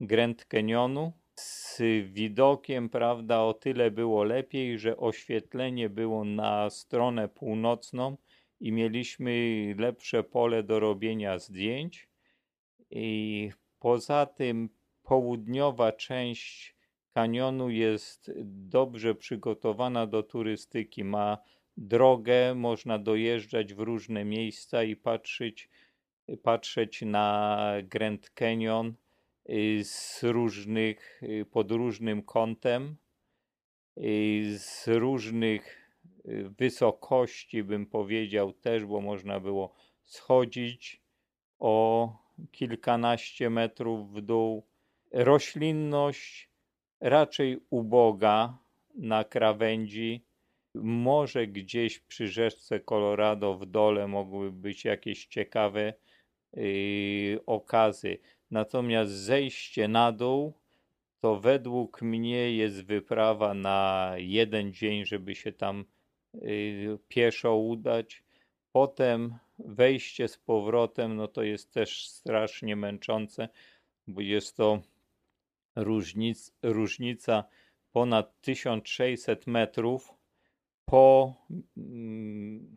Grand Canyonu z widokiem, prawda, o tyle było lepiej, że oświetlenie było na stronę północną i mieliśmy lepsze pole do robienia zdjęć. I poza tym południowa część kanionu jest dobrze przygotowana do turystyki. Ma drogę, można dojeżdżać w różne miejsca i patrzeć, patrzeć na Grand Canyon y, z różnych, y, pod różnym kątem, y, z różnych wysokości, bym powiedział też, bo można było schodzić o kilkanaście metrów w dół. Roślinność raczej uboga na krawędzi. Może gdzieś przy rzeczce Colorado w dole mogły być jakieś ciekawe yy, okazy. Natomiast zejście na dół to według mnie jest wyprawa na jeden dzień, żeby się tam pieszo udać. Potem wejście z powrotem, no to jest też strasznie męczące, bo jest to różnic, różnica ponad 1600 metrów po mm,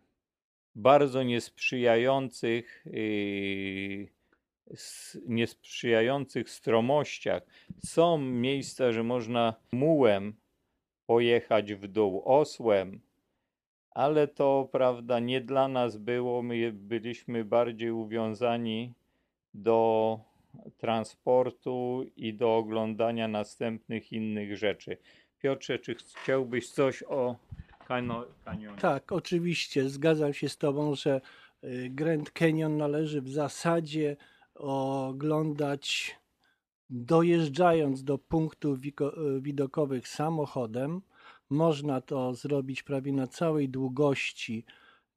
bardzo niesprzyjających, yy, niesprzyjających stromościach. Są miejsca, że można mułem pojechać w dół, osłem, ale to prawda nie dla nas było. My byliśmy bardziej uwiązani do transportu i do oglądania następnych innych rzeczy. Piotrze, czy chciałbyś coś o kanionie? Tak, oczywiście. Zgadzam się z Tobą, że y, Grand Canyon należy w zasadzie oglądać dojeżdżając do punktów y, widokowych samochodem. Można to zrobić prawie na całej długości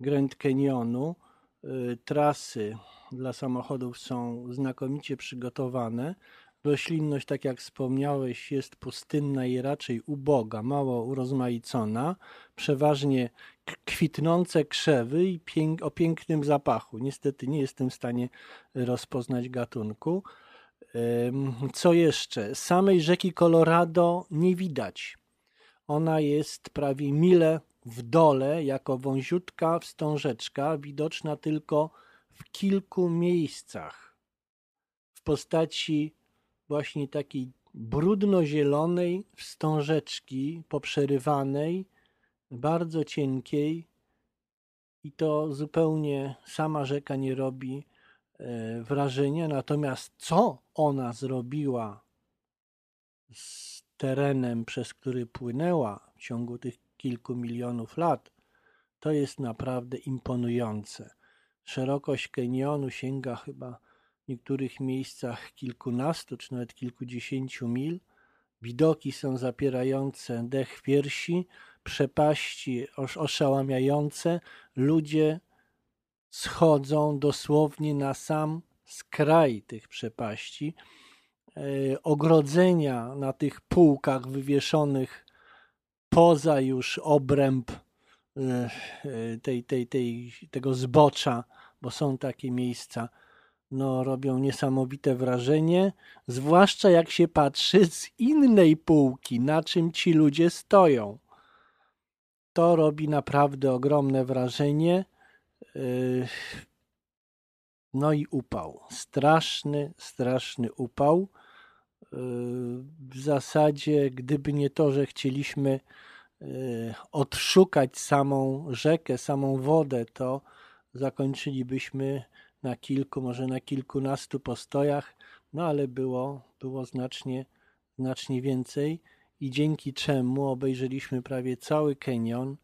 Grand Canyonu. Y, trasy dla samochodów są znakomicie przygotowane. Roślinność, tak jak wspomniałeś, jest pustynna i raczej uboga, mało urozmaicona. Przeważnie kwitnące krzewy i pięk o pięknym zapachu. Niestety nie jestem w stanie rozpoznać gatunku. Co jeszcze? Samej rzeki Colorado nie widać. Ona jest prawie mile w dole, jako wąziutka wstążeczka, widoczna tylko w kilku miejscach w postaci właśnie takiej brudno-zielonej wstążeczki poprzerywanej, bardzo cienkiej i to zupełnie sama rzeka nie robi e, wrażenia. Natomiast co ona zrobiła z terenem, przez który płynęła w ciągu tych kilku milionów lat, to jest naprawdę imponujące. Szerokość kenionu sięga chyba w niektórych miejscach kilkunastu czy nawet kilkudziesięciu mil. Widoki są zapierające dech piersi, przepaści oszałamiające. Ludzie schodzą dosłownie na sam skraj tych przepaści. E, ogrodzenia na tych półkach wywieszonych poza już obręb e, e, tej, tej, tej, tego zbocza, bo są takie miejsca, no, robią niesamowite wrażenie, zwłaszcza jak się patrzy z innej półki, na czym ci ludzie stoją. to robi naprawdę ogromne wrażenie. No i upał. Straszny, straszny upał. W zasadzie, gdyby nie to, że chcieliśmy y, odszukać samą rzekę, samą wodę, to zakończylibyśmy na kilku, może na kilkunastu postojach, no ale było, było znacznie, znacznie więcej i dzięki czemu obejrzeliśmy prawie cały Kenion.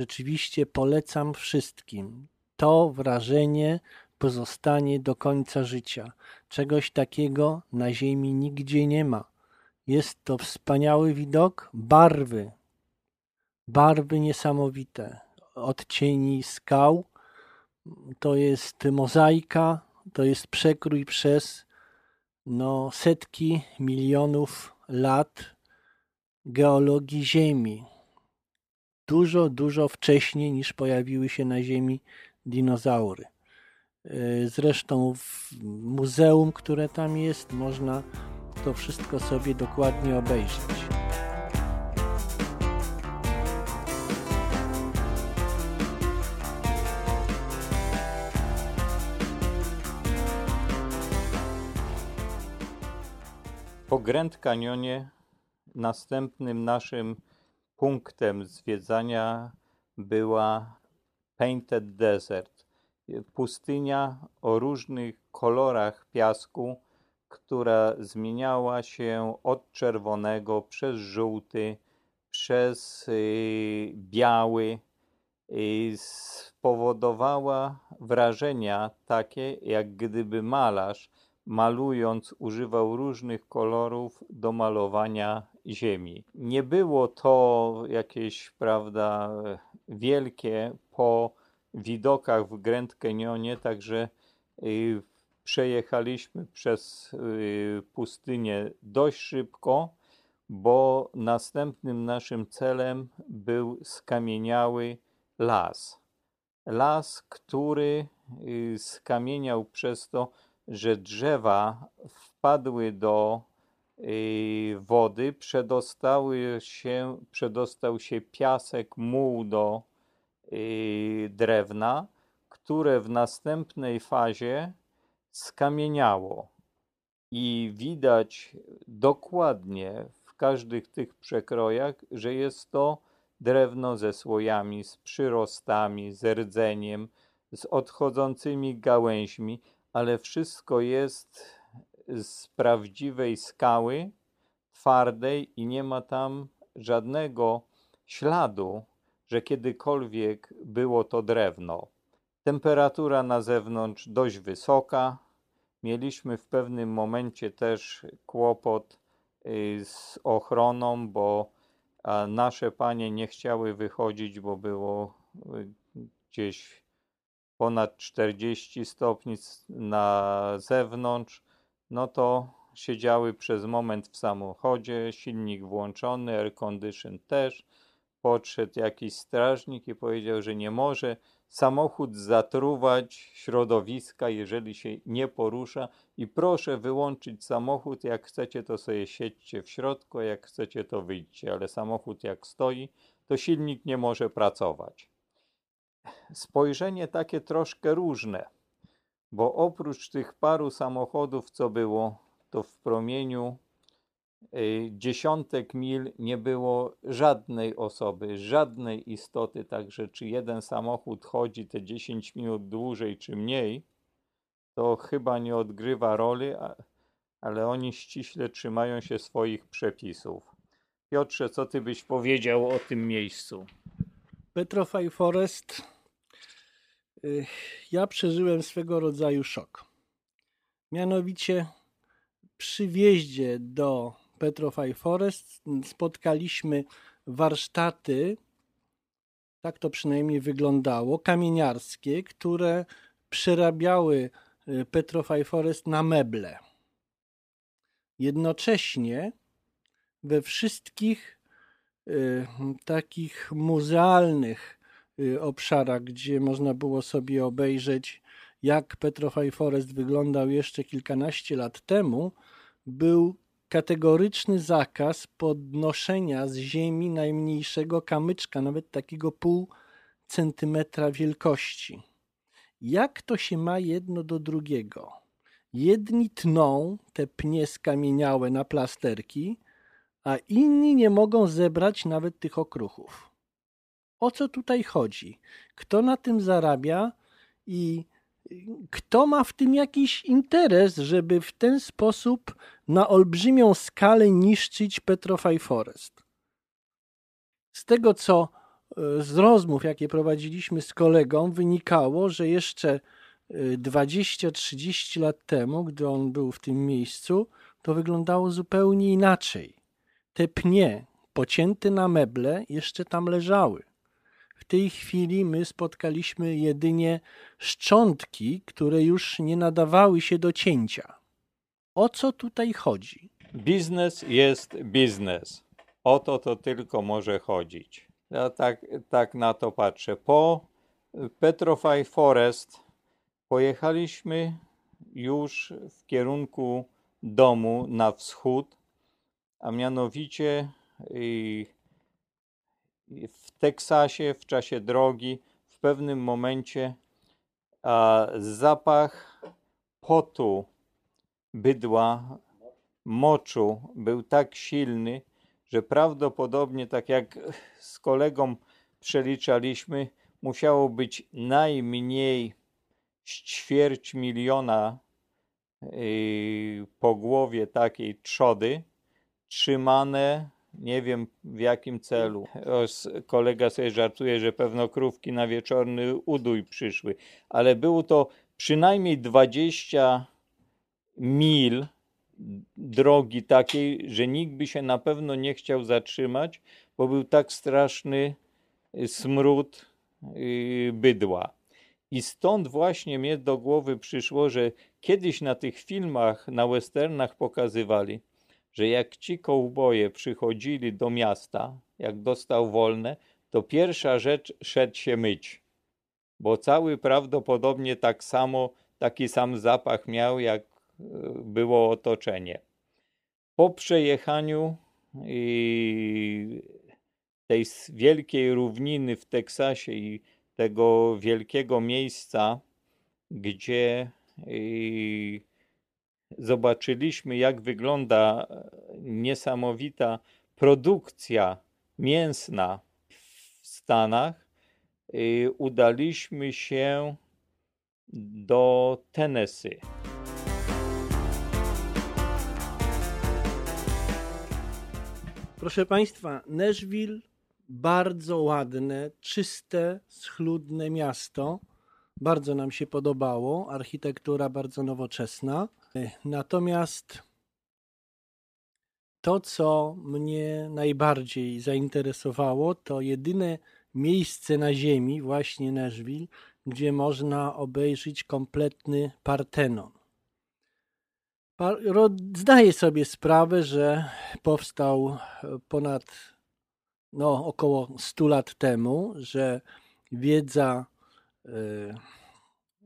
Rzeczywiście polecam wszystkim. To wrażenie pozostanie do końca życia. Czegoś takiego na Ziemi nigdzie nie ma. Jest to wspaniały widok, barwy, barwy niesamowite, odcieni skał. To jest mozaika, to jest przekrój przez no, setki milionów lat geologii Ziemi. Dużo, dużo wcześniej niż pojawiły się na Ziemi dinozaury. E, zresztą w muzeum, które tam jest, można to wszystko sobie dokładnie obejrzeć. Po Grand Canyonie następnym naszym punktem zwiedzania była Painted Desert. Pustynia o różnych kolorach piasku, która zmieniała się od czerwonego przez żółty, przez y, biały, i spowodowała wrażenia takie, jak gdyby malarz malując używał różnych kolorów do malowania ziemi. Nie było to jakieś, prawda, wielkie po widokach w Grand Canyonie, także y, przejechaliśmy przez y, pustynię dość szybko, bo następnym naszym celem był skamieniały las. Las, który y, skamieniał przez to, że drzewa wpadły do wody, przedostały się, przedostał się piasek, muł do drewna, które w następnej fazie skamieniało. I widać dokładnie w każdych tych przekrojach, że jest to drewno ze słojami, z przyrostami, z rdzeniem, z odchodzącymi gałęźmi, ale wszystko jest z prawdziwej skały, twardej i nie ma tam żadnego śladu, że kiedykolwiek było to drewno. Temperatura na zewnątrz dość wysoka. Mieliśmy w pewnym momencie też kłopot y, z ochroną, bo nasze panie nie chciały wychodzić, bo było y, gdzieś ponad 40 stopni na zewnątrz, no to siedziały przez moment w samochodzie, silnik włączony, air condition też. Podszedł jakiś strażnik i powiedział, że nie może samochód zatruwać środowiska, jeżeli się nie porusza. I proszę wyłączyć samochód, jak chcecie to sobie siedźcie w środku, jak chcecie to wyjdźcie, ale samochód jak stoi, to silnik nie może pracować. Spojrzenie takie troszkę różne, bo oprócz tych paru samochodów, co było, to w promieniu dziesiątek mil nie było żadnej osoby, żadnej istoty, także czy jeden samochód chodzi te 10 minut dłużej czy mniej, to chyba nie odgrywa roli, ale oni ściśle trzymają się swoich przepisów. Piotrze, co ty byś powiedział o tym miejscu? Petrofy Forest ja przeżyłem swego rodzaju szok. Mianowicie przy wjeździe do Petrofy Forest spotkaliśmy warsztaty, tak to przynajmniej wyglądało, kamieniarskie, które przerabiały y, Petrofy Forest na meble. Jednocześnie we wszystkich y, takich muzealnych Y, obszarach, gdzie można było sobie obejrzeć, jak Petrofy Forest wyglądał jeszcze kilkanaście lat temu, był kategoryczny zakaz podnoszenia z ziemi najmniejszego kamyczka, nawet takiego pół centymetra wielkości. Jak to się ma jedno do drugiego? Jedni tną te pnie skamieniałe na plasterki, a inni nie mogą zebrać nawet tych okruchów. O co tutaj chodzi? Kto na tym zarabia i kto ma w tym jakiś interes, żeby w ten sposób na olbrzymią skalę niszczyć Petrofy Forest? Z tego, co e, z rozmów, jakie prowadziliśmy z kolegą, wynikało, że jeszcze 20-30 e, lat temu, gdy on był w tym miejscu, to wyglądało zupełnie inaczej. Te pnie, pocięte na meble, jeszcze tam leżały. W tej chwili my spotkaliśmy jedynie szczątki, które już nie nadawały się do cięcia. O co tutaj chodzi? Biznes jest biznes. O to to tylko może chodzić. Ja tak, tak na to patrzę. Po Petrofy Forest pojechaliśmy już w kierunku domu na wschód, a mianowicie w Teksasie w czasie drogi w pewnym momencie a, zapach potu bydła, moczu był tak silny, że prawdopodobnie, tak jak z kolegą przeliczaliśmy, musiało być najmniej ćwierć miliona yy, po głowie takiej trzody trzymane nie wiem w jakim celu. Kolega sobie żartuje, że pewno krówki na wieczorny udój przyszły, ale było to przynajmniej 20 mil drogi takiej, że nikt by się na pewno nie chciał zatrzymać, bo był tak straszny smród y, bydła. I stąd właśnie mnie do głowy przyszło, że kiedyś na tych filmach, na westernach pokazywali, że jak ci kołboje przychodzili do miasta, jak dostał wolne, to pierwsza rzecz szedł się myć, bo cały prawdopodobnie tak samo, taki sam zapach miał, jak e, było otoczenie. Po przejechaniu tej wielkiej równiny w Teksasie i tego wielkiego miejsca, gdzie zobaczyliśmy, jak wygląda e, niesamowita produkcja mięsna w Stanach, udaliśmy się do Tennessee. Proszę Państwa, Nashville bardzo ładne, czyste, schludne miasto. Bardzo nam się podobało. Architektura bardzo nowoczesna. Natomiast to, co mnie najbardziej zainteresowało, to jedyne miejsce na Ziemi, właśnie Nashville, gdzie można obejrzeć kompletny Partenon. Zdaję sobie sprawę, że powstał ponad no, około 100 lat temu, że wiedza, e,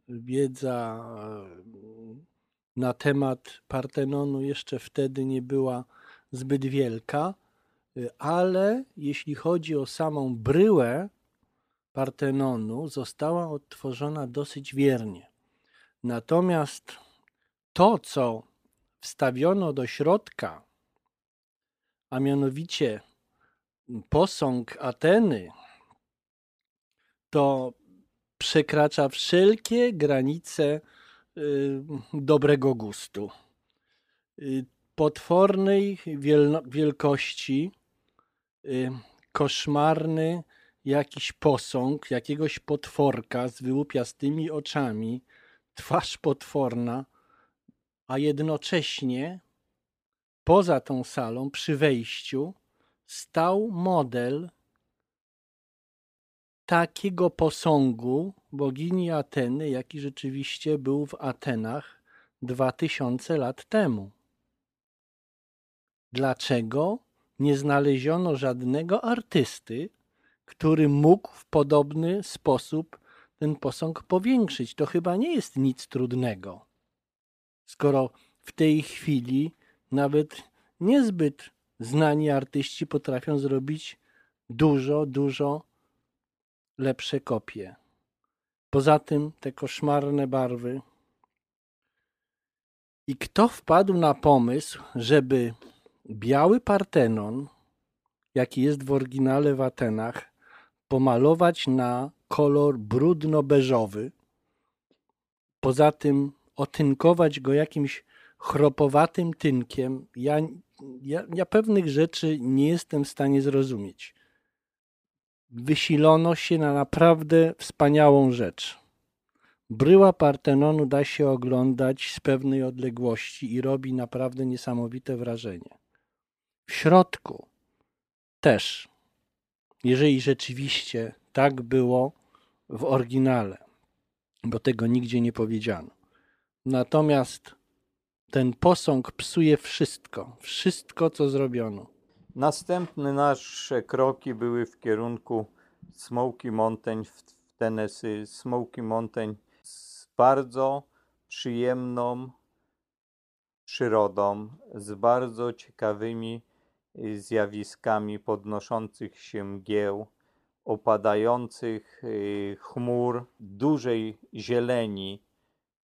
wiedza na temat Partenonu jeszcze wtedy nie była zbyt wielka, y, ale jeśli chodzi o samą bryłę Partenonu, została odtworzona dosyć wiernie. Natomiast to, co wstawiono do środka, a mianowicie posąg Ateny, to przekracza wszelkie granice dobrego gustu. Y, potwornej wielkości, y, koszmarny jakiś posąg jakiegoś potworka z wyłupiastymi oczami, twarz potworna, a jednocześnie poza tą salą, przy wejściu, stał model takiego posągu bogini Ateny, jaki rzeczywiście był w Atenach dwa tysiące lat temu. Dlaczego nie znaleziono żadnego artysty, który mógł w podobny sposób ten posąg powiększyć? To chyba nie jest nic trudnego. Skoro w tej chwili nawet niezbyt znani artyści potrafią zrobić dużo, dużo lepsze kopie. Poza tym te koszmarne barwy. I kto wpadł na pomysł, żeby biały Partenon, jaki jest w oryginale w Atenach, pomalować na kolor brudno-beżowy, poza tym otynkować go jakimś chropowatym tynkiem. Ja, ja, ja pewnych rzeczy nie jestem w stanie zrozumieć. Wysilono się na naprawdę wspaniałą rzecz. Bryła Partenonu da się oglądać z pewnej odległości i robi naprawdę niesamowite wrażenie. W środku też, jeżeli rzeczywiście tak było w oryginale, bo tego nigdzie nie powiedziano. Natomiast ten posąg psuje wszystko, wszystko co zrobiono. Następne nasze kroki były w kierunku Smoky Mountain w Tennessee. Smoky Mountain z bardzo przyjemną przyrodą, z bardzo ciekawymi zjawiskami podnoszących się mgieł, opadających y, chmur, dużej zieleni,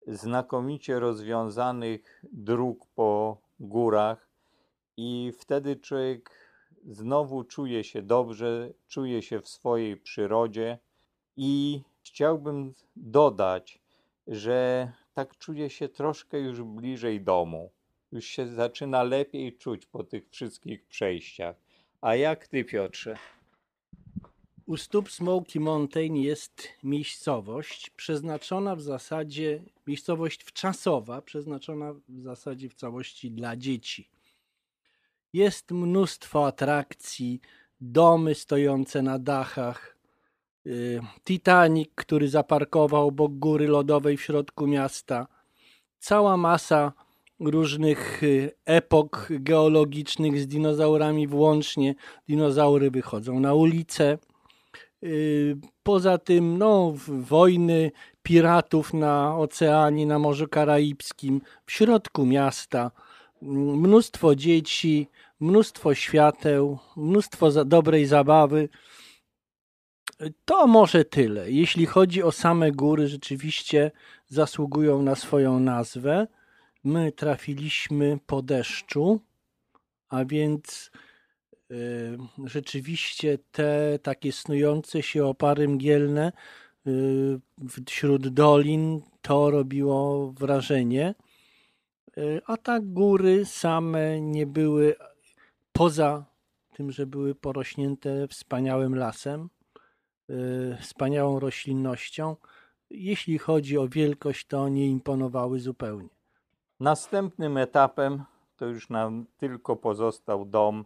znakomicie rozwiązanych dróg po górach i wtedy człowiek znowu czuje się dobrze, czuje się w swojej przyrodzie i chciałbym dodać, że tak czuje się troszkę już bliżej domu. Już się zaczyna lepiej czuć po tych wszystkich przejściach. A jak ty, Piotrze? U stóp Smoky Mountain jest miejscowość przeznaczona w zasadzie, miejscowość wczasowa, przeznaczona w zasadzie w całości dla dzieci. Jest mnóstwo atrakcji, domy stojące na dachach, y, Titanic, który zaparkował obok góry lodowej w środku miasta, cała masa różnych y, epok geologicznych z dinozaurami włącznie. Dinozaury wychodzą na ulicę Y, poza tym, no, wojny piratów na oceanie, na Morzu Karaibskim, w środku miasta, mnóstwo dzieci, mnóstwo świateł, mnóstwo dobrej zabawy. To może tyle. Jeśli chodzi o same góry, rzeczywiście zasługują na swoją nazwę. My trafiliśmy po deszczu, a więc Y, rzeczywiście te takie snujące się opary mgielne y, wśród dolin to robiło wrażenie. Y, a tak góry same nie były poza tym, że były porośnięte wspaniałym lasem, wspaniałą roślinnością. Jeśli chodzi o wielkość, to nie imponowały zupełnie. Następnym etapem to już nam tylko pozostał dom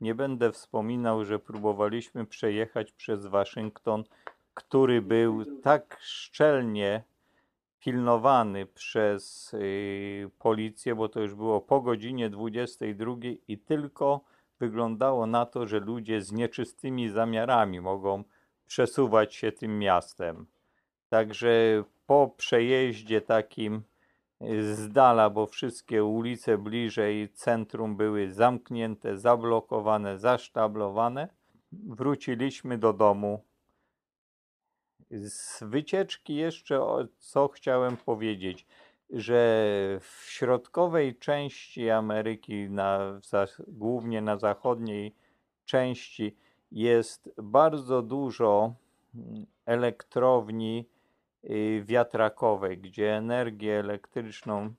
nie będę wspominał, że próbowaliśmy przejechać przez Waszyngton, który był tak szczelnie pilnowany przez y, policję, bo to już było po godzinie 22 i tylko wyglądało na to, że ludzie z nieczystymi zamiarami mogą przesuwać się tym miastem. Także po przejeździe takim z dala, bo wszystkie ulice bliżej centrum były zamknięte, zablokowane, zasztablowane. Wróciliśmy do domu. Z wycieczki jeszcze co chciałem powiedzieć, że w środkowej części Ameryki, na, głównie na zachodniej części, jest bardzo dużo elektrowni Y, wiatrakowej, gdzie energię elektryczną,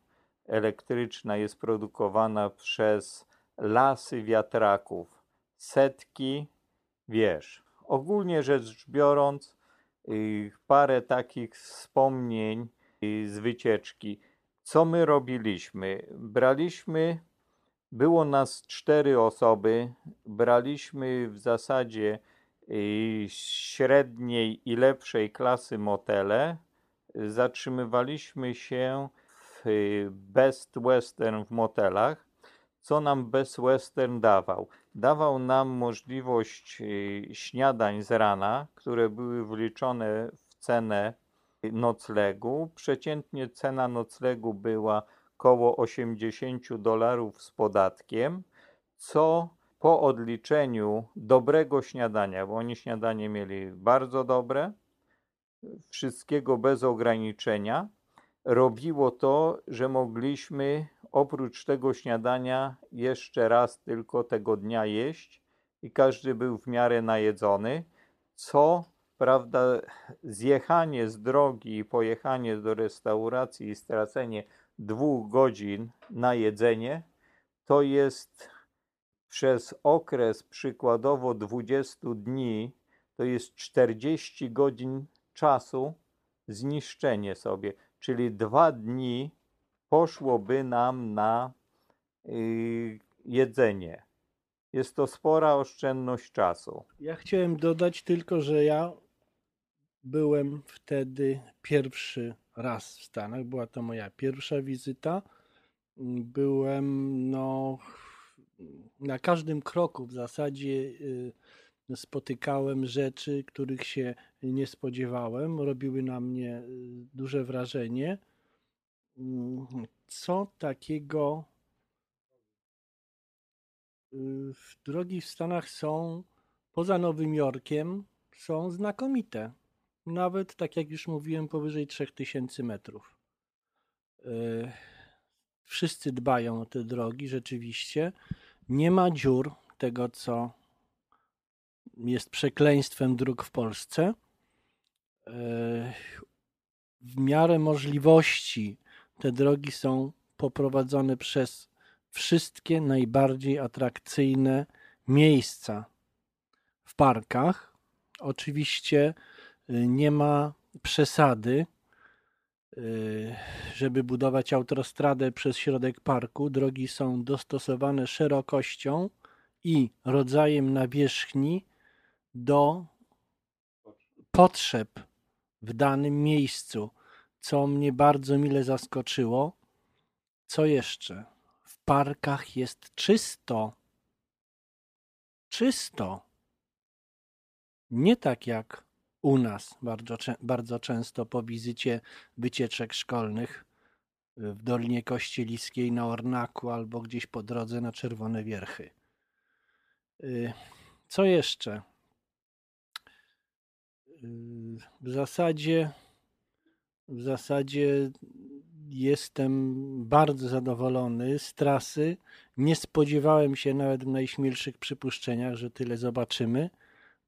elektryczna jest produkowana przez lasy wiatraków. Setki wież. Ogólnie rzecz biorąc, parę takich wspomnień y, z wycieczki. Co my robiliśmy? Braliśmy, było nas cztery osoby, braliśmy w zasadzie średniej i lepszej klasy motele zatrzymywaliśmy się w Best Western w motelach. Co nam Best Western dawał? Dawał nam możliwość y, śniadań z rana, które były wliczone w cenę noclegu. Przeciętnie cena noclegu była około 80 dolarów z podatkiem. co po odliczeniu dobrego śniadania, bo oni śniadanie mieli bardzo dobre, wszystkiego bez ograniczenia, robiło to, że mogliśmy oprócz tego śniadania jeszcze raz tylko tego dnia jeść i każdy był w miarę najedzony, co prawda zjechanie z drogi i pojechanie do restauracji i stracenie dwóch godzin na jedzenie to jest przez okres przykładowo 20 dni, to jest 40 godzin czasu zniszczenie sobie, czyli dwa dni poszłoby nam na yy, jedzenie. Jest to spora oszczędność czasu. Ja chciałem dodać tylko, że ja byłem wtedy pierwszy raz w Stanach. Była to moja pierwsza wizyta. Byłem no, na każdym kroku w zasadzie y, spotykałem rzeczy, których się nie spodziewałem. Robiły na mnie y, duże wrażenie. Mm, co takiego y, drogi w Stanach są poza Nowym Jorkiem są znakomite. Nawet, tak jak już mówiłem, powyżej 3000 metrów. Y, wszyscy dbają o te drogi, rzeczywiście. Nie ma dziur, tego co jest przekleństwem dróg w Polsce. Y, w miarę możliwości te drogi są poprowadzone przez wszystkie najbardziej atrakcyjne miejsca w parkach. Oczywiście y, nie ma przesady, y, żeby budować autostradę przez środek parku. Drogi są dostosowane szerokością i rodzajem nawierzchni do potrzeb w danym miejscu co mnie bardzo mile zaskoczyło. Co jeszcze? W parkach jest czysto. Czysto. Nie tak jak u nas bardzo, bardzo często po wizycie wycieczek szkolnych w Dolinie Kościeliskiej na Ornaku albo gdzieś po drodze na Czerwone Wierchy. Y, co jeszcze? Y, w zasadzie w zasadzie jestem bardzo zadowolony z trasy. Nie spodziewałem się nawet w najśmielszych przypuszczeniach, że tyle zobaczymy.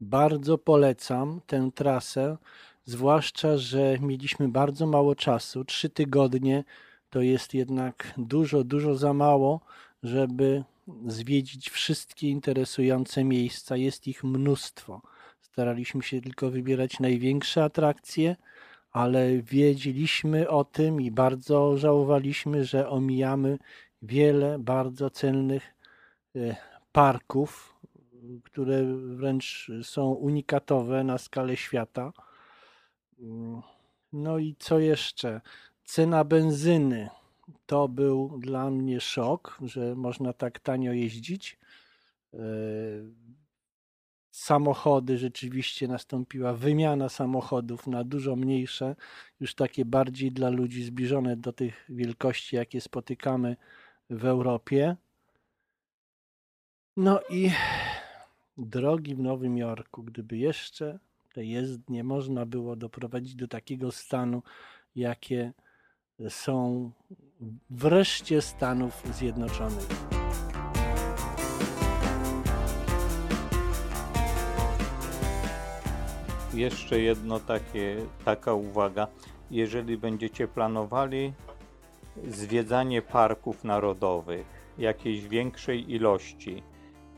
Bardzo polecam tę trasę, zwłaszcza, że mieliśmy bardzo mało czasu. Trzy tygodnie to jest jednak dużo, dużo za mało, żeby zwiedzić wszystkie interesujące miejsca. Jest ich mnóstwo. Staraliśmy się tylko wybierać największe atrakcje ale wiedzieliśmy o tym i bardzo żałowaliśmy, że omijamy wiele bardzo cennych e, parków, które wręcz są unikatowe na skalę świata. No i co jeszcze? Cena benzyny to był dla mnie szok, że można tak tanio jeździć. Samochody, rzeczywiście nastąpiła wymiana samochodów na dużo mniejsze, już takie bardziej dla ludzi zbliżone do tych wielkości, jakie spotykamy w Europie. No i drogi w Nowym Jorku, gdyby jeszcze te jezdnie można było doprowadzić do takiego stanu, jakie są wreszcie Stanów Zjednoczonych. Jeszcze jedno takie, taka uwaga. Jeżeli będziecie planowali zwiedzanie parków narodowych jakiejś większej ilości,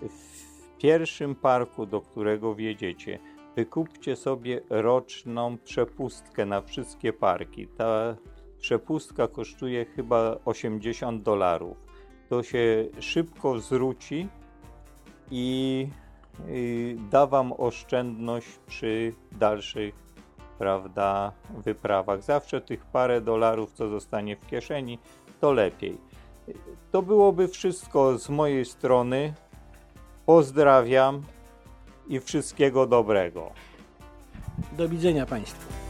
w pierwszym parku, do którego wjedziecie, wykupcie sobie roczną przepustkę na wszystkie parki. Ta przepustka kosztuje chyba 80 dolarów. To się szybko zwróci i da Wam oszczędność przy dalszych prawda, wyprawach. Zawsze tych parę dolarów, co zostanie w kieszeni, to lepiej. To byłoby wszystko z mojej strony. Pozdrawiam i wszystkiego dobrego. Do widzenia Państwu.